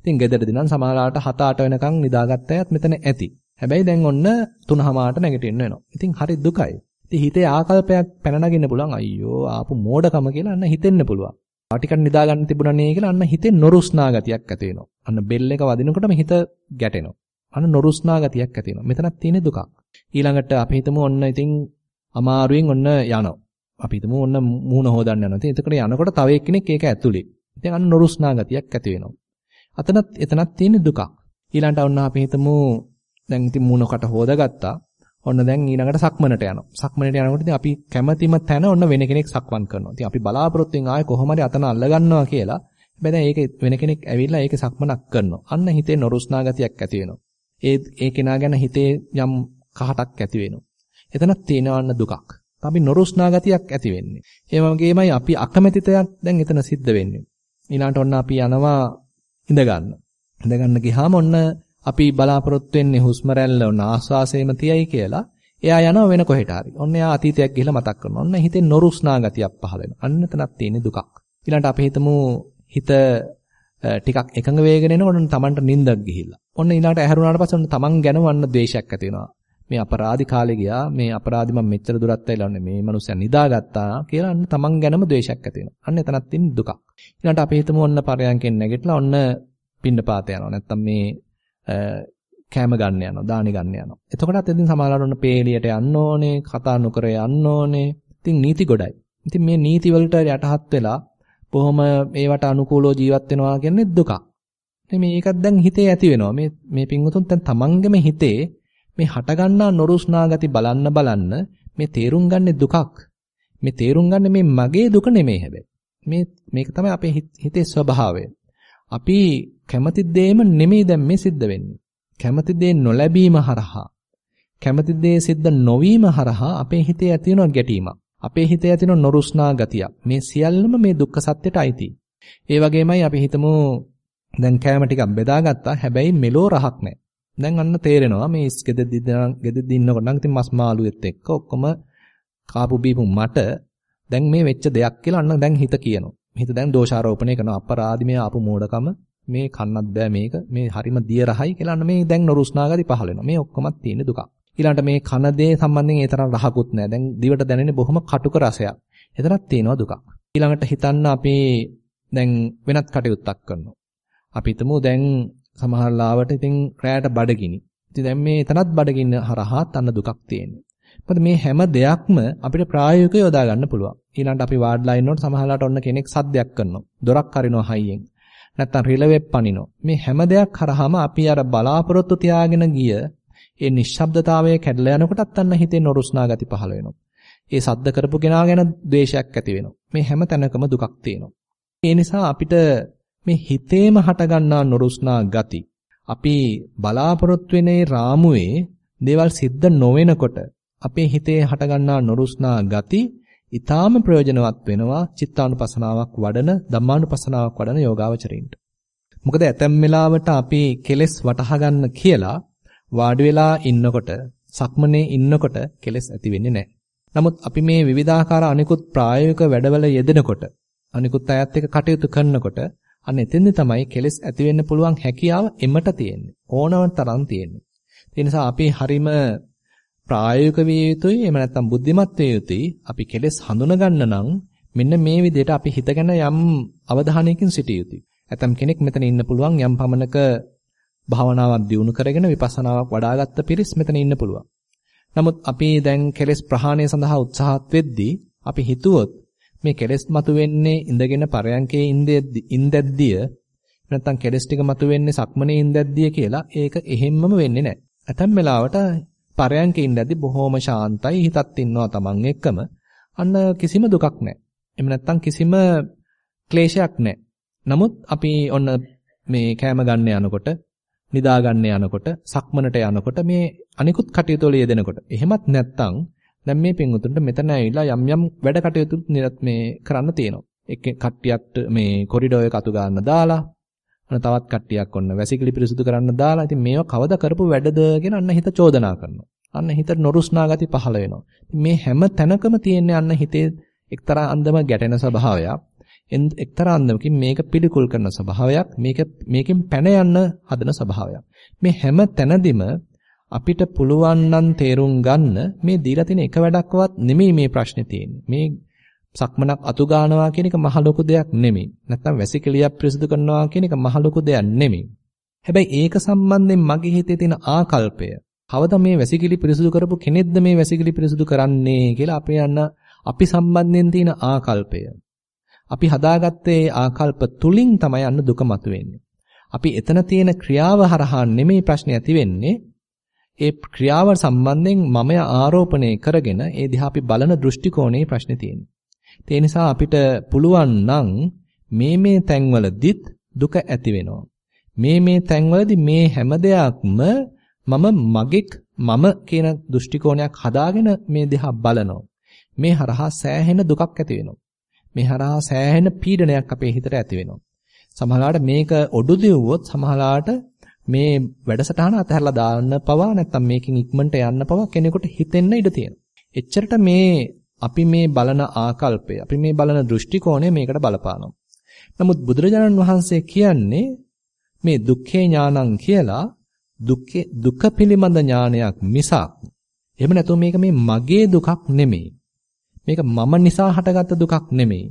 ඉතින් ගෙදරදී නම් සමහරවිට 7-8 වෙනකන් නිදාගත්ත අයත් මෙතන ඇති. හැබැයි දැන් ඔන්න 3:00මාට නැගිටින්න වෙනවා. ඉතින් හරි දුකයි. ඉතින් හිතේ ආකල්පයක් පැන නගින්න පුළුවන්. අයියෝ ආපු මෝඩකම කියලා අන්න හිතෙන්න පුළුවන්. ආ ටිකක් නිදා ගන්න තිබුණා නේ කියලා අන්න හිතේ නොරුස්නා ගතියක් ඇති වෙනවා. අන්න බෙල් එක වදිනකොටම හිත ගැටෙනවා. අන්න නොරුස්නා ගතියක් ඇති වෙනවා. මෙතනක් තියෙන දුකක්. ඊළඟට අපි හිතමු ඔන්න ඉතින් අමාරුවෙන් ඔන්න යනවා. අපි හිතමු ඔන්න මූණ හොදන්න යනවා. ඉතින් එතකොට යනකොට තව එක්කෙනෙක් ඒක ඇතුලේ. ඉතින් අන්න නොරුස්නා ගතියක් ඇති වෙනවා. අතනත් එතනත් තියෙන දුකක්. ඊළඟට ඔන්න අපි හිතමු දැන් ඉතින් මූණකට හොදගත්තා. ඔන්න දැන් ඊළඟට සක්මනට යනවා. සක්මනට යනකොට ඉතින් අපි කැමැතිම තැන ඔන්න වෙන කෙනෙක් සක්මන් කරනවා. ඉතින් අපි බලාපොරොත්තු වෙන ආයේ කොහොම හරි අතන අල්ල ගන්නවා කියලා. හැබැයි දැන් ඒක වෙන කෙනෙක් ඇවිල්ලා ඒකේ සක්මනක් කරනවා. අන්න හිතේ නොරුස්නා ගතියක් ඇති වෙනවා. ඒ ඒ කෙනා ගැන හිතේ යම් කහටක් ඇති වෙනවා. එතනක් තියෙනවන්න දුකක්. අපි නොරුස්නා ගතියක් ඇති වෙන්නේ. ඒ වගේමයි අපි අකමැති තයක් දැන් එතන සිද්ධ වෙන්නේ. ඊළඟට ඔන්න අපි යනවා ඉඳ ගන්න. ඉඳ ගන්න ගියාම ඔන්න අපි බලාපොරොත්තු වෙන්නේ හුස්ම රැල්ල ඔන්න ආස්වාසයේම තියයි කියලා. එයා යනවා වෙන කොහෙට හරි. ඔන්න එයා අතීතයක් ගිහිල්ලා මතක් කරනවා. ඔන්න හිතේ නොරුස්නා ගතියක් පහළ වෙනවා. අන්න එතනක් තියෙන දුකක්. ඊළඟට අපි හිතමු හිත ටිකක් එකඟ වේගෙන එනකොට තමන්ට නිින්දක් ගිහිල්ලා. ඔන්න ඊළඟට ඇහැරුණාට පස්සේ ඔන්න තමන් ගැන වන්න ද්වේෂයක් ඇති වෙනවා. මේ අපරාධි කාලේ ගියා මේ අපරාධි මම මෙච්චර දුරත් ඇවිල්ලා මේ මනුස්සයා නිදාගත්තා කියලා අන්න තමන් ගැනම ද්වේෂයක් ඇති වෙනවා. අන්න එතනක් තියෙන දුකක්. ඊළඟට අපි හිතමු ඔන්න පරයන්කෙන් නැගිටලා ඔන්න පින්නපාත යනවා. නැත්තම් මේ කෑම ගන්න යනවා, දානි ගන්න යනවා. එතකොටත් ඉතින් සමහරවල් ඔන්න පේලියට යන්න ඕනේ, කතා නොකර යන්න ඕනේ. ඉතින් නීති ගොඩයි. ඉතින් මේ නීති වලට යටහත් වෙලා බොහොම මේවට අනුකූලව ජීවත් වෙනවා කියන්නේ දුකක්. ඉතින් මේකත් දැන් හිතේ ඇති වෙනවා. මේ මේ පින්වතුන් දැන් තමන්ගේම හිතේ මේ හටගන්නා නොරුස්නා ගති බලන්න බලන්න මේ තේරුම් ගන්නේ දුකක්. මේ තේරුම් ගන්න මේ මගේ දුක නෙමෙයි හැබැයි. මේ මේක තමයි අපේ හිතේ ස්වභාවය. අපි කැමති දෙයම නෙමෙයි දැන් මේ සිද්ධ වෙන්නේ. කැමති දේ නොලැබීම හරහා කැමති දේ සිද්ධ නොවීම හරහා අපේ හිතේ ඇති වෙන ගැටීමක්. අපේ හිතේ ඇති වෙන නොරුස්නා ගතියක්. මේ සියල්ලම මේ දුක්ඛ සත්‍යයට අයිති. ඒ වගේමයි අපි හිතමු දැන් කෑම ටිකක් බෙදාගත්තා. හැබැයි මෙලෝ රහක් නැහැ. දැන් අන්න තේරෙනවා මේ ගෙදෙද්දි ගෙදෙද්දි ඉන්නකොට නම් ඉතින් මස් මාළුවෙත් එක්ක ඔක්කොම කාපු බීපු මට දැන් මේ වෙච්ච දෙයක් කියලා අන්න දැන් හිත කියනවා. හිත දැන් දෝෂාරෝපණය කරනවා අපරාධි මේ ආපු මෝඩකම මේ කන්නත් බෑ මේක මේ හරිම දිය රහයි කියලා අන්න මේ දැන් නොරුස්නාගති පහල වෙනවා. මේ ඔක්කොමත් තියෙන දුකක්. ඊළඟට මේ කන දේ සම්බන්ධයෙන් ඒ තරම් රහකුත් නෑ. දැන් දිවට දැනෙන්නේ බොහොම කටුක රසයක්. එතරම් තියෙනවා දුකක්. ඊළඟට හිතන්න අපි දැන් වෙනත් කටයුත්තක් කරනවා. අපි හිතමු දැන් සමහර ලාවට ඉතින් රැයට බඩගිනි. ඉතින් දැන් මේ එතනත් බඩගින්න හරහා තන්න දුකක් තියෙනවා. මොකද මේ හැම දෙයක්ම අපිට ප්‍රායෝගිකව යොදා ගන්න පුළුවන්. ඊළඟට අපි වාඩ්ලා ඉන්නකොට සමහරලාට ඔන්න කෙනෙක් සද්දයක් කරනවා. දොරක් අරිනවා හයියෙන්. නැත්තම් රිලෙවෙක් පනිනවා. මේ හැම දෙයක් කරාම අපි අර බලාපොරොත්තු තියාගෙන ගිය ඒ නිශ්ශබ්දතාවය කැඩලා යනකොටත් අන්න හිතේ නොරුස්නා ගති පහළ වෙනවා. ඒ සද්ද කරපු කෙනා ගැන ද්වේෂයක් ඇති වෙනවා. මේ හැම තැනකම දුකක් තියෙනවා. ඒ නිසා අපිට මේ හිතේම හටගන්නා නොරුස්නා ගති අපි බලාපොරොත්තු වෙනේ රාමුවේ දේවල් සිද්ධ නොවෙනකොට අපේ හිතේ හටගන්නා නොරුස්නා ගති ඊටාම ප්‍රයෝජනවත් වෙනවා චිත්තානුපසනාවක් වඩන ධම්මානුපසනාවක් වඩන යෝගාවචරින්ට. මොකද ඇතැම් වෙලාවට අපි කෙලෙස් වටහා ගන්න කියලා වාඩි වෙලා ඉන්නකොට සක්මනේ ඉන්නකොට කෙලෙස් ඇති වෙන්නේ නැහැ. නමුත් අපි මේ විවිධාකාර අනිකුත් ප්‍රායෝගික වැඩවල යෙදෙනකොට අනිකුත් අයත් එක්ක කටයුතු කරනකොට අන්න එතෙන්ද තමයි කෙලෙස් ඇති වෙන්න පුළුවන් හැකියාව එමට තියෙන්නේ. ඕනම තරම් තියෙන්නේ. ඒ නිසා අපි හරීම ප්‍රායෝගික විය යුතුයි එහෙම නැත්නම් බුද්ධිමත් විය යුතුයි. අපි කෙලෙස් හඳුන ගන්න නම් මෙන්න මේ විදිහට අපි හිතගෙන යම් අවධානයකින් සිටිය යුතුයි. ඇතම් කෙනෙක් මෙතන ඉන්න පුළුවන් යම් පමණක භාවනාවක් දියුණු කරගෙන විපස්සනාවක් වඩ아가ත්ත පිරිස් මෙතන ඉන්න පුළුවන්. නමුත් අපි දැන් කෙලෙස් ප්‍රහාණය සඳහා උත්සාහත් වෙද්දී අපි හිතුවොත් මේ කෙලෙස් මතුවෙන්නේ ඉඳගෙන පරයන්කේ ඉඳද්දිය නැත්නම් කෙලෙස් ටික මතුවෙන්නේ සක්මනේ ඉඳද්දිය කියලා ඒක එහෙම්මම වෙන්නේ නැහැ. ඇතැම් වෙලාවට පරයන්කේ ඉඳද්දි බොහොම ශාන්තයි හිතත් ඉන්නවා Taman එක්කම. අන්න කිසිම දුකක් නැහැ. එහෙම නැත්නම් කිසිම ක්ලේශයක් නැහැ. නමුත් අපි ඔන්න මේ කෑම ගන්න යනකොට නිදා ගන්න යනකොට සක්මනට යනකොට මේ අනිකුත් කටයුතු වල යෙදෙනකොට එහෙමත් නැත්නම් දැන් මේ පින්වුතුන්ට මෙතන ඇවිල්ලා යම් යම් වැඩ කටයුතු මේ කරන්න තියෙනවා. එක්ක කට්ටියට මේ කොරිඩෝර් එක අතු ගන්න දාලා අන්න තවත් කට්ටියක් ඔන්න වැසිකිලි පිරිසුදු කරන්න දාලා ඉතින් මේවා කවදා කරපු වැඩද කියන අන්න හිත චෝදනා කරනවා. අන්න හිතට නොරුස්නා ගති පහළ වෙනවා. මේ හැම තැනකම තියෙන අන්න හිතේ එක්තරා අන්දම ගැටෙන ස්වභාවයක්. එක්තරා අන්දමකින් මේක පිළිකුල් කරන ස්වභාවයක්. මේක මේකෙන් පැන යන්න හදන ස්වභාවයක්. මේ හැම තැනදීම අපිට පුළුවන් නම් තේරුම් ගන්න මේ දීලා තියෙන එක වැඩක්වත් නෙමෙයි මේ ප්‍රශ්නේ තියෙන්නේ. මේ සක්මනක් අතු ගන්නවා කියන එක මහ ලොකු දෙයක් නෙමෙයි. නැත්තම් වැසිකිළියක් පිරිසිදු කරනවා කියන එක මහ ලොකු දෙයක් නෙමෙයි. හැබැයි ඒක සම්බන්ධයෙන් මගේ හිතේ තියෙන ආකල්පය කවදා මේ වැසිකිලි පිරිසිදු කරපු කෙනෙක්ද මේ වැසිකිලි පිරිසිදු කරන්නේ කියලා අපේ යන අපි සම්බන්ධයෙන් තියෙන ආකල්පය. අපි හදාගත්තේ ආකල්ප තුලින් තමයි අන්න දුක මතුවෙන්නේ. අපි එතන තියෙන ක්‍රියාව හරහා නෙමෙයි ප්‍රශ්නේ ඇති වෙන්නේ. ඒ ක්‍රියාව සම්බන්ධයෙන් මමය ආරෝපණය කරගෙන ඒ දිහා අපි බලන දෘෂ්ටි කෝණේ ප්‍රශ්නේ තියෙන්නේ. ඒ නිසා අපිට පුළුවන් නම් මේ මේ තැන්වලදිත් දුක ඇති වෙනවා. මේ මේ තැන්වලදී මේ හැම දෙයක්ම මම මගෙක් මම කියන දෘෂ්ටි කෝණයක් හදාගෙන මේ දිහා බලනවා. මේ හරහා සෑහෙන දුකක් ඇති වෙනවා. මේ හරහා සෑහෙන පීඩනයක් අපේ හිතට ඇති වෙනවා. සමහරවිට මේක ඔඩු දෙවුවොත් සමහරවිට මේ වැඩසටහන අතහැරලා දාන්න පවා නැත්තම් මේකෙන් ඉක්මනට යන්න පවා කෙනෙකුට හිතෙන්න ඉඩ තියෙනවා. එච්චරට මේ අපි මේ බලන ආකල්පය, අපි මේ බලන දෘෂ්ටි කෝණය මේකට බලපානවා. නමුත් බුදුරජාණන් වහන්සේ කියන්නේ මේ දුක්ඛේ ඥානං කියලා දුක්ඛේ දුක පිළිබඳ ඥානයක් මිසක් එහෙම නැතුව මේක මේ මගේ දුකක් නෙමෙයි. මේක මම නිසා හටගත්ත දුකක් නෙමෙයි.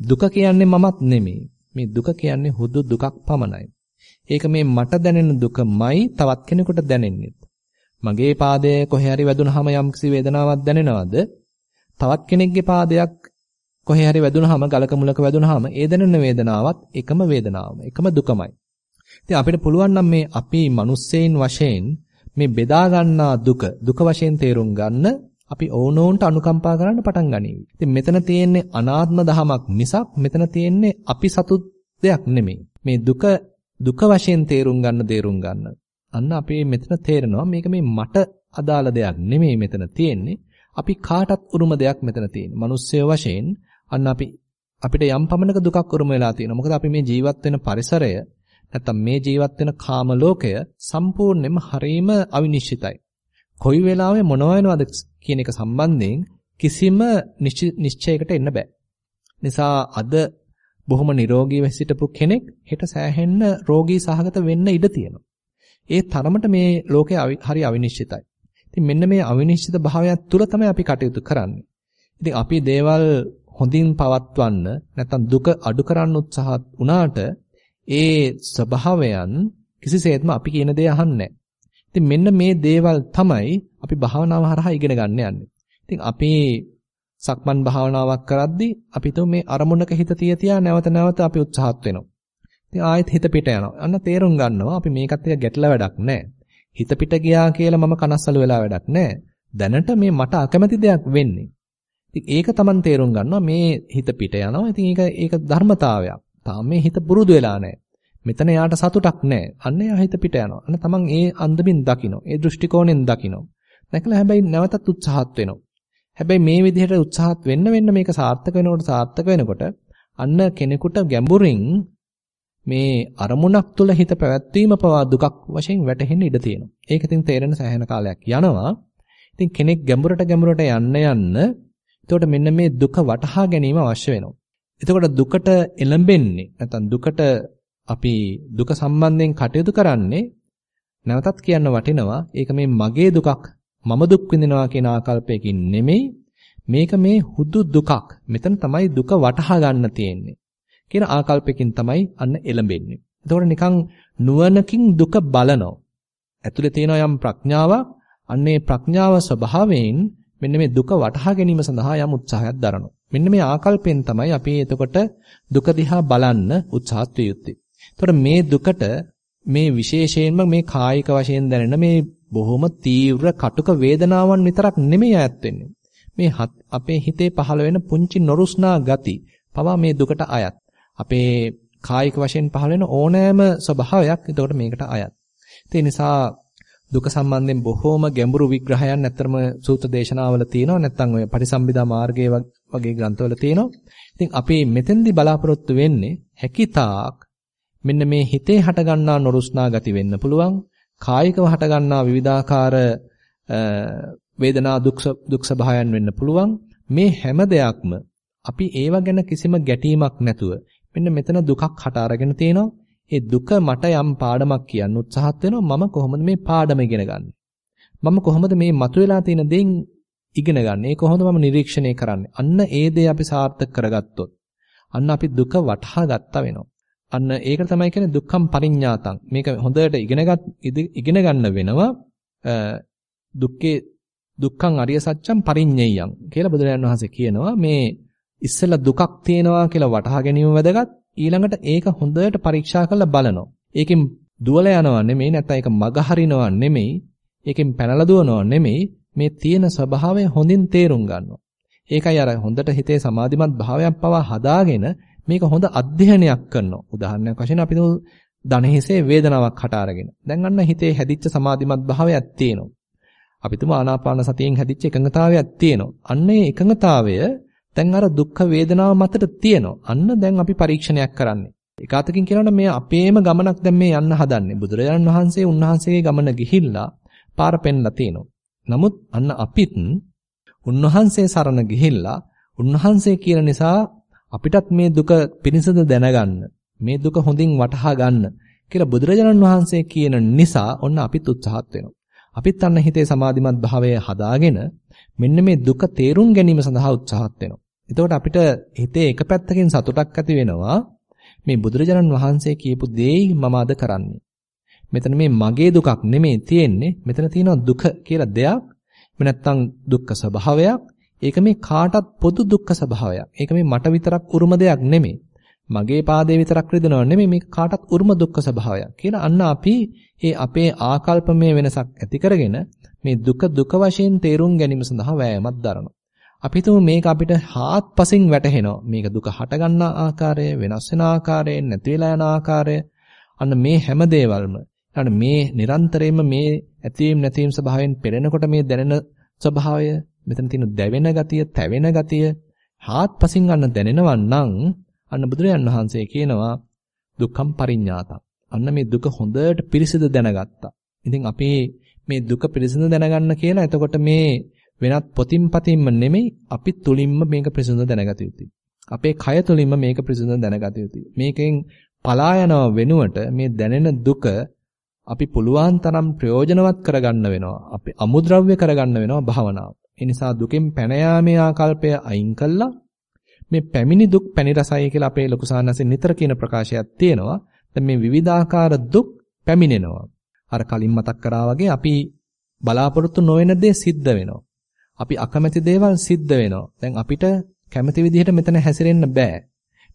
දුක කියන්නේ මමත් නෙමෙයි. මේ දුක කියන්නේ හුදු දුකක් පමණයි. ඒක මේ මට දැනෙන දුකමයි තවත් කෙනෙකුට දැනෙන්නේ. මගේ පාදය කොහේ හරි වැදුනහම යම්කිසි වේදනාවක් දැනෙනවද? තවත් කෙනෙක්ගේ පාදයක් කොහේ හරි වැදුනහම ගලක මුලක වැදුනහම ඒ දැනෙන වේදනාවත් එකම වේදනාවම එකම දුකමයි. ඉතින් අපිට පුළුවන් නම් මේ අපි මිනිස්සෙයින් වශයෙන් මේ බෙදා ගන්නා දුක දුක වශයෙන් තේරුම් ගන්න අපි ඕනෝන්ට අනුකම්පා කරන්න පටන් ගනීවි. ඉතින් මෙතන තියෙන්නේ අනාත්ම දහමක් මිසක් මෙතන තියෙන්නේ අපි සතු දෙයක් නෙමෙයි. මේ දුක දුක වශයෙන් තේරුම් ගන්න තේරුම් ගන්න. අන්න අපි මෙතන තේරෙනවා මේක මේ මට අදාළ දෙයක් නෙමෙයි මෙතන තියෙන්නේ. අපි කාටත් උරුම දෙයක් මෙතන තියෙන්නේ. මිනිස්සය වශයෙන් අන්න අපි අපිට යම් පමණක දුකක් උරුම වෙලා තියෙනවා. මොකද අපි මේ ජීවත් වෙන පරිසරය නැත්තම් මේ ජීවත් වෙන කාම ලෝකය සම්පූර්ණයෙන්ම හරීම අවිනිශ්චිතයි. කොයි වෙලාවෙ මොනව වෙනවද කියන එක සම්බන්ධයෙන් කිසිම නිශ්චයකට එන්න බෑ. නිසා අද බොහොම නිරෝගීව සිටපු කෙනෙක් හෙට සෑහෙන්න රෝගී සහගත වෙන්න ඉඩ තියෙනවා. ඒ තරමට මේ ලෝකය හරි අවිනිශ්චිතයි. ඉතින් මෙන්න මේ අවිනිශ්චිත භාවයන් තුල තමයි අපි කටයුතු කරන්නේ. ඉතින් අපි දේවල් හොඳින් පවත්වන්න නැත්නම් දුක අඩු කරන්න උත්සාහත් වුණාට ඒ ස්වභාවයන් කිසිසේත්ම අපි කියන දේ අහන්නේ ඉතින් මෙන්න මේ දේවල් තමයි අපි භාවනාව හරහා ඉගෙන ගන්න යන්නේ. ඉතින් අපි සක්මන් භාවනාවක් කරද්දී අපි මේ අරමුණක හිත තිය තියා නැවත නැවත අපි උත්සාහත් වෙනවා. ඉතින් ආයෙත් හිත පිට යනවා. අන්න තේරුම් ගන්නවා අපි මේකත් එක්ක ගැටලා වැඩක් නැහැ. හිත පිට ගියා කියලා මම කනස්සලු වෙලා වැඩක් නැහැ. දැනට මේ මට අකමැති දෙයක් වෙන්නේ. ඉතින් ඒක Taman තේරුම් ගන්නවා මේ හිත පිට යනවා. ඉතින් ඒක ඒක ධර්මතාවයක්. තාම මේ හිත පුරුදු වෙලා නැහැ. මෙතන යාට සතුටක් නැහැ. අන්න එයා හිත පිට යනවා. අන්න තමන් ඒ අන්දමින් දකින්න. ඒ දෘෂ්ටි කෝණයෙන් දකින්න. දැකලා හැබැයි නැවතත් උත්සාහත් වෙනවා. හැබැයි මේ විදිහට උත්සාහත් වෙන්න වෙන්න මේක සාර්ථක වෙනකොට සාර්ථක වෙනකොට අන්න කෙනෙකුට ගැඹුරින් මේ අරමුණක් තුල හිත පැවැත්වීම පවා දුකක් වශයෙන් වැටහෙන්න ඉඩ තියෙනවා. ඒක ඉතින් තේරෙන සෑහෙන කාලයක් යනවා. ඉතින් කෙනෙක් ගැඹුරට ගැඹුරට යන්න යන්න එතකොට මෙන්න මේ දුක වටහා ගැනීම අවශ්‍ය වෙනවා. එතකොට දුකට එළඹෙන්නේ නැත්නම් දුකට අපි දුක සම්බන්ධයෙන් කටයුතු කරන්නේ නැවතත් කියන්න වටිනවා ඒක මේ මගේ දුකක් මම දුක් විඳිනවා කියන ආකල්පයකින් නෙමෙයි මේක මේ හුදු දුකක්. මෙතන තමයි දුක වටහා ගන්න තියෙන්නේ කියන ආකල්පයකින් තමයි අන්න එළඹෙන්නේ. එතකොට නිකන් නුවණකින් දුක බලනවා. ඇතුලේ තියෙන යම් ප්‍රඥාවක්. අන්නේ ප්‍රඥාව ස්වභාවයෙන් මෙන්න මේ දුක වටහා ගැනීම සඳහා යම් උත්සාහයක් දරනවා. මෙන්න මේ ආකල්පෙන් තමයි අපි එතකොට දුක දිහා බලන්න උත්සාහත් විය යුත්තේ. එතකොට මේ දුකට මේ විශේෂයෙන්ම මේ කායික වශයෙන් දැනෙන මේ බොහොම තීව්‍ර කටුක වේදනාවන් විතරක් නෙමෙයි ඈත් වෙන්නේ. මේ අපේ හිතේ පහළ වෙන පුංචි නොරුස්නා ගති පවා මේ දුකට අයත්. අපේ කායික වශයෙන් පහළ වෙන ඕනෑම ස්වභාවයක් එතකොට මේකට අයත්. ඒ නිසා දුක සම්බන්ධයෙන් බොහෝම ගැඹුරු විග්‍රහයන් ඇත්තරම සූත්‍ර දේශනාවල තියෙනවා නැත්නම් ඔය පටිසම්භිදා මාර්ගයේ වගේ ග්‍රන්ථවල තියෙනවා. ඉතින් අපි මෙතෙන්දි බලාපොරොත්තු වෙන්නේ හැකිතාක් මෙන්න මේ හිතේ හටගන්නා නොරුස්නා ගති වෙන්න පුළුවන්. කායිකව හටගන්නා විවිධාකාර වේදනා දුක් දුක් සභායන් වෙන්න පුළුවන්. මේ හැම දෙයක්ම අපි ඒව ගැන කිසිම ගැටීමක් නැතුව මෙන්න මෙතන දුකක් හට අරගෙන තියෙනවා. ඒ දුක මට යම් පාඩමක් කියන්න උත්සාහත් වෙනවා මම කොහොමද මේ පාඩම ඉගෙන ගන්නේ මම කොහොමද මේ මතුවලා තියෙන දේන් ඉගෙන ගන්න. ඒ කොහොමද මම නිරීක්ෂණය කරන්නේ? අන්න ඒ දේ අපි සාර්ථක කරගත්තොත් අන්න අපි දුක වටහා ගත්තා වෙනවා. අන්න ඒක තමයි කියන්නේ දුක්ඛම් පරිඤ්ඤාතං. මේක හොඳට ඉගෙනගත් ඉගෙන ගන්න වෙනවා. දුක්ඛේ දුක්ඛං අරිය සත්‍යං පරිඤ්ඤයං කියලා බුදුරජාණන් වහන්සේ කියනවා මේ ඉස්සෙල්ලා දුකක් තියෙනවා කියලා වටහා ගැනීම වැදගත්. ඊළඟට ඒක හොඳට පරීක්ෂා කරලා බලනවා. ඒකෙන් දුවල යනවා නෙමෙයි නැත්නම් ඒක මග හරිනවා නෙමෙයි. ඒකෙන් පැනලා දුවනවා නෙමෙයි. මේ තියෙන ස්වභාවය හොඳින් තේරුම් ගන්නවා. ඒකයි අර හොඳට හිතේ සමාධිමත් භාවයක් පවා හදාගෙන මේක හොඳ අධ්‍යයනයක් කරනවා. උදාහරණයක් වශයෙන් අපි දණහිසේ වේදනාවක් හට අරගෙන. දැන් අන්න හිතේ හැදිච්ච සමාධිමත් භාවයක් තියෙනවා. අපි තුමු ආනාපාන සතියෙන් හැදිච්ච එකඟතාවයක් තියෙනවා. අන්න ඒ එකඟතාවය දැන් අර දුක්ඛ වේදනාව මතට තියෙනවා. අන්න දැන් අපි පරීක්ෂණයක් කරන්නේ. ඒකාතකින් කියනවනම් මේ අපේම ගමනක් දැන් මේ යන්න හදන්නේ. බුදුරජාණන් වහන්සේ උන්වහන්සේගේ ගමන ගිහිල්ලා පාර පෙන්නලා තියෙනවා. නමුත් අන්න අපිත් උන්වහන්සේ සරණ ගිහිල්ලා උන්වහන්සේ කියන නිසා අපිටත් මේ දුක පිණිසද දැනගන්න මේ දුක හොඳින් වටහා ගන්න කියලා බුදුරජාණන් වහන්සේ කියන නිසා ඔන්න අපිත් උත්සාහත් වෙනවා. අපිත් අන්න හිතේ සමාධිමත් භාවය හදාගෙන මෙන්න මේ දුක තේරුම් ගැනීම සඳහා උත්සාහත් වෙනවා. එතකොට අපිට හිතේ එක පැත්තකින් සතුටක් ඇති වෙනවා. මේ බුදුරජාණන් වහන්සේ කියපු දේයි මම අද කරන්නේ. මෙතන මේ මගේ දුකක් නෙමෙයි තියෙන්නේ. මෙතන තියෙනවා දුක කියලා දෙයක්. එහෙම නැත්නම් දුක්ඛ ස්වභාවයක්. ඒක මේ කාටත් පොදු දුක්ඛ ස්වභාවයක්. ඒක මේ මට විතරක් උරුම දෙයක් නෙමෙයි. මගේ පාදේ විතරක් රිදෙනව නෙමෙයි මේක කාටත් උරුම දුක්ඛ ස්වභාවයක් කියලා අන්න අපි ඒ අපේ ආකල්පමය වෙනසක් ඇති කරගෙන මේ දුක දුක වශයෙන් තේරුම් ගැනීම සඳහා වෑයමක් දරනවා. අපි හිතමු මේක අපිට හාත්පසින් වැටහෙනවා. මේක දුක හට ගන්නා ආකාරය, වෙනස් වෙන ආකාරය, නැති වෙලා යන ආකාරය. අන්න මේ හැම දේවල්ම ඊට මේ නිරන්තරයෙන්ම මේ ඇතිවීම නැතිවීම ස්වභාවයෙන් පෙරෙනකොට මේ දැනෙන ස්වභාවය, මෙතන තියෙන දැවෙන ගතිය, තැවෙන ගතිය හාත්පසින් ගන්න දැනෙනවා නම් අන්න බුදුරජාන් වහන්සේ කියනවා දුක්ඛම් පරිඤ්ඤාතං. අන්න මේ දුක හොඳට පිරිසිදු දැනගත්තා. ඉතින් අපි මේ දුක පිරිසිදු දැනගන්න කියලා එතකොට මේ වෙනත් පොතින් පතින්ම නෙමෙයි අපි තුලින්ම මේක පිරිසිදු දැනගත යුතුයි. අපේ කය තුලින්ම මේක පිරිසිදු දැනගත යුතුයි. මේකෙන් පලා යනව වෙනුවට මේ දැනෙන දුක අපි පුළුවන් තරම් ප්‍රයෝජනවත් කරගන්න වෙනවා. අපි අමුද්‍රව්‍ය කරගන්න වෙනවා භාවනාව. ඒ නිසා දුකෙන් පැන යාමේ ආකල්පය අයින් කළා මේ පැමිණි දුක් පැණි රසයි කියලා අපේ ලොකු සාහනසෙන් නිතර කියන ප්‍රකාශයක් තියෙනවා. දැන් මේ විවිධාකාර දුක් පැමිණෙනවා. අර කලින් මතක් කරා වගේ අපි බලාපොරොත්තු නොවන දේ සිද්ධ වෙනවා. අපි අකමැති දේවල් සිද්ධ වෙනවා. දැන් අපිට කැමති විදිහට මෙතන හැසිරෙන්න බෑ.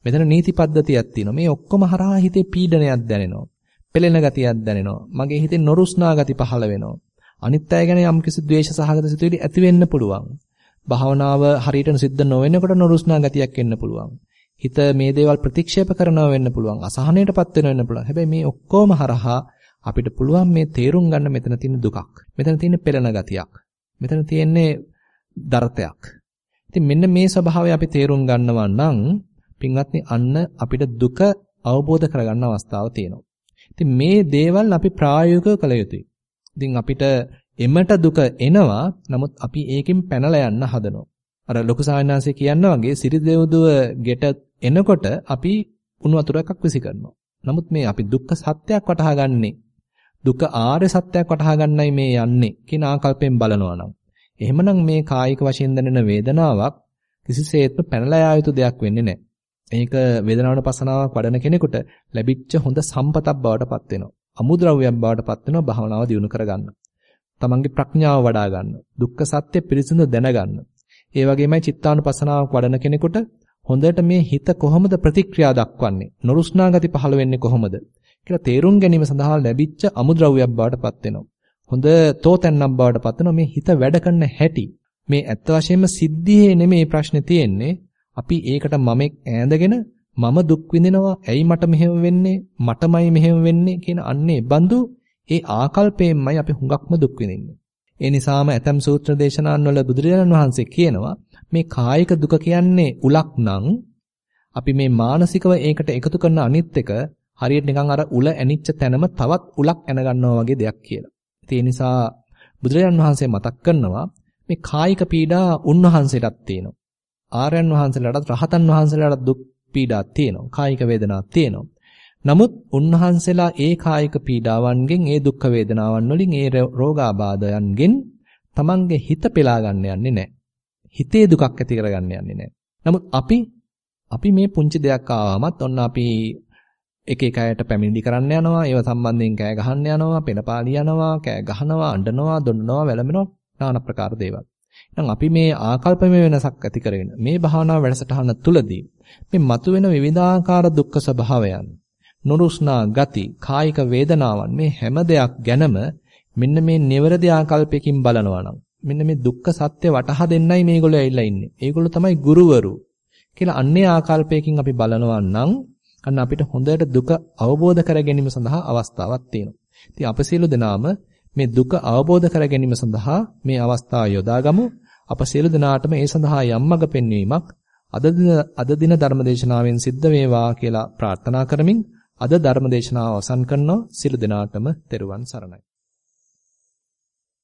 මෙතන නීති පද්ධතියක් තියෙනවා. මේ ඔක්කොම හරහා හිතේ පීඩනයක් දැනෙනවා. පෙළෙන ගතියක් දැනෙනවා. මගේ හිතේ නොරුස්නා ගති පහළ වෙනවා. අනිත් අය ගැන යම්කිසි ද්වේෂ සහගත සිතුවිලි ඇති වෙන්න පුළුවන්. භාවනාව හරියට සිද්ධ නොවෙනකොට නොරුස්නා ගතියක් එන්න පුළුවන්. හිත මේ දේවල් ප්‍රතික්ෂේප කරනවා වෙන්න පුළුවන්. අසහනයටපත් වෙනවා වෙන්න පුළුවන්. හැබැයි මේ ඔක්කොම හරහා අපිට පුළුවන් මේ තේරුම් ගන්න මෙතන තියෙන දුකක්. මෙතන තියෙන පෙළෙන ගතියක්. මෙතන තියෙන්නේ දරතයක්. ඉතින් මෙන්න මේ ස්වභාවය අපි තේරුම් ගන්නවා නම් පින්වත්නි අන්න අපිට දුක අවබෝධ කරගන්න අවස්ථාව තියෙනවා. ඉතින් මේ දේවල් අපි ප්‍රායෝගිකව කළ යුතුයි. ඉතින් අපිට එමට දුක එනවා. නමුත් අපි ඒකෙන් පැනලා යන්න හදනවා. අර ලොකු සාවිනාංශය කියනවා වගේ සිරිදෙව්දුව ගෙට එනකොට අපි උණු වතුර එකක් විසි කරනවා. නමුත් මේ අපි දුක්ඛ සත්‍යයක් වටහා ගන්නේ දුක ආර්ය සත්‍යයක් වටහා ගන්නයි මේ යන්නේ කියන ආකල්පයෙන් බලනවා නම් එහෙමනම් මේ කායික වශයෙන් දැනෙන වේදනාවක් කිසිසේත්ම පැනලා යා යුතු දෙයක් වෙන්නේ නැහැ. මේක වේදනාවන පසනාවක් වඩන කෙනෙකුට ලැබිච්ච හොඳ සම්පතක් බවට පත් වෙනවා. අමුද්‍රව්‍යයක් බවට පත් වෙනවා භාවනාව දියුණු කරගන්න. තමන්ගේ ප්‍රඥාව වඩා ගන්න. දුක්ඛ සත්‍ය පිරිසිදු දැනගන්න. ඒ වගේමයි චිත්තානුපසනාවක් වඩන කෙනෙකුට හොඳට මේ හිත කොහොමද ප්‍රතික්‍රියා දක්වන්නේ? නොරුස්නා ගති පහළ වෙන්නේ කොහොමද? කියලා තේරුම් ගැනීම සඳහා ලැබිච්ච අමුද්‍රව්‍යයක් බවට පත් වෙනවා. හොඳ තෝතැන්නක් බවට පත් වෙනවා මේ හිත වැඩ කරන හැටි. මේ ඇත්ත වශයෙන්ම සිද්ධියේ නෙමේ ප්‍රශ්නේ තියෙන්නේ. අපි ඒකට මමෙක් ඈඳගෙන මම දුක් විඳිනවා. ඇයි මට මෙහෙම වෙන්නේ? මටමයි මෙහෙම වෙන්නේ කියන අන්නේ බඳු ඒ ආකල්පයෙන්මයි අපි හුඟක්ම දුක් විඳින්නේ. ඒ නිසාම ඇතම් සූත්‍ර දේශනාන් වල බුදුරජාණන් වහන්සේ කියනවා මේ කායික දුක කියන්නේ උලක් නම් අපි මේ මානසිකව ඒකට එකතු කරන අනිත් එක හරියට නිකන් අර උල ඇනිච්ච තැනම තවත් උලක් ඇන ගන්නවා වගේ දෙයක් කියලා. ඒ නිසා බුදුරජාණන් වහන්සේ මතක් කරනවා මේ කායික පීඩා උන්වහන්සේටත් තියෙනවා. ආර්යයන් වහන්සේලාටත් රහතන් වහන්සේලාටත් දුක් පීඩා තියෙනවා. කායික වේදනා තියෙනවා. නමුත් උන්වහන්සේලා ඒ කායික පීඩාවන්ගෙන් ඒ දුක් වේදනාවන් වලින් ඒ රෝගාබාධයන්ගෙන් තමන්ගේ හිත පෙලා ගන්න යන්නේ නැහැ. හිතේ දුකක් ඇති කරගන්න යන්නේ නැහැ. නමුත් අපි අපි මේ පුංචි දෙයක් ආවමත් ඔන්න අපි එක එක අයට පැමිණිලි කරන්න යනවා ඒව සම්බන්ධයෙන් කෑ ගහන්න යනවා පෙනපාලි යනවා කෑ ගහනවා අඬනවා දොන්නනවා වැළමෙනවා নানা ප්‍රකාර දේවල්. එහෙනම් අපි මේ ආකල්පමය වෙනසක් ඇති කරගෙන මේ භාවනා වැඩසටහන තුලදී මේ මතුවෙන විවිධාකාර දුක්ඛ ස්වභාවයන් නුරුස්නා ගති, කායික වේදනාවන් මේ හැම දෙයක් ගැනම මෙන්න මේ නිවැරදි ආකල්පයකින් බලනවා නම් මෙන්න මේ දුක්ඛ සත්‍ය වටහා දෙන්නයි මේගොල්ලෝ ඇවිල්ලා ඉන්නේ. ඒගොල්ලෝ තමයි ගුරුවරු කියලා අන්නේ ආකල්පයකින් අපි බලනවා නම් අන්න අපිට හොඳට දුක අවබෝධ කර ගැනීම සඳහා අවස්ථාවක් තියෙනවා. ඉතින් අප සියලු දෙනාම මේ දුක අවබෝධ කර ගැනීම සඳහා මේ අවස්ථාව යොදාගමු. අප සියලු දෙනාටම ඒ සඳහා යම් මඟ පෙන්වීමක් අද දින අද දින ධර්මදේශනාවෙන් සිද්ධ වේවා කියලා ප්‍රාර්ථනා කරමින් අද ධර්මදේශනාව අවසන් කරනවා. සියලු දෙනාටම තෙරුවන් සරණයි.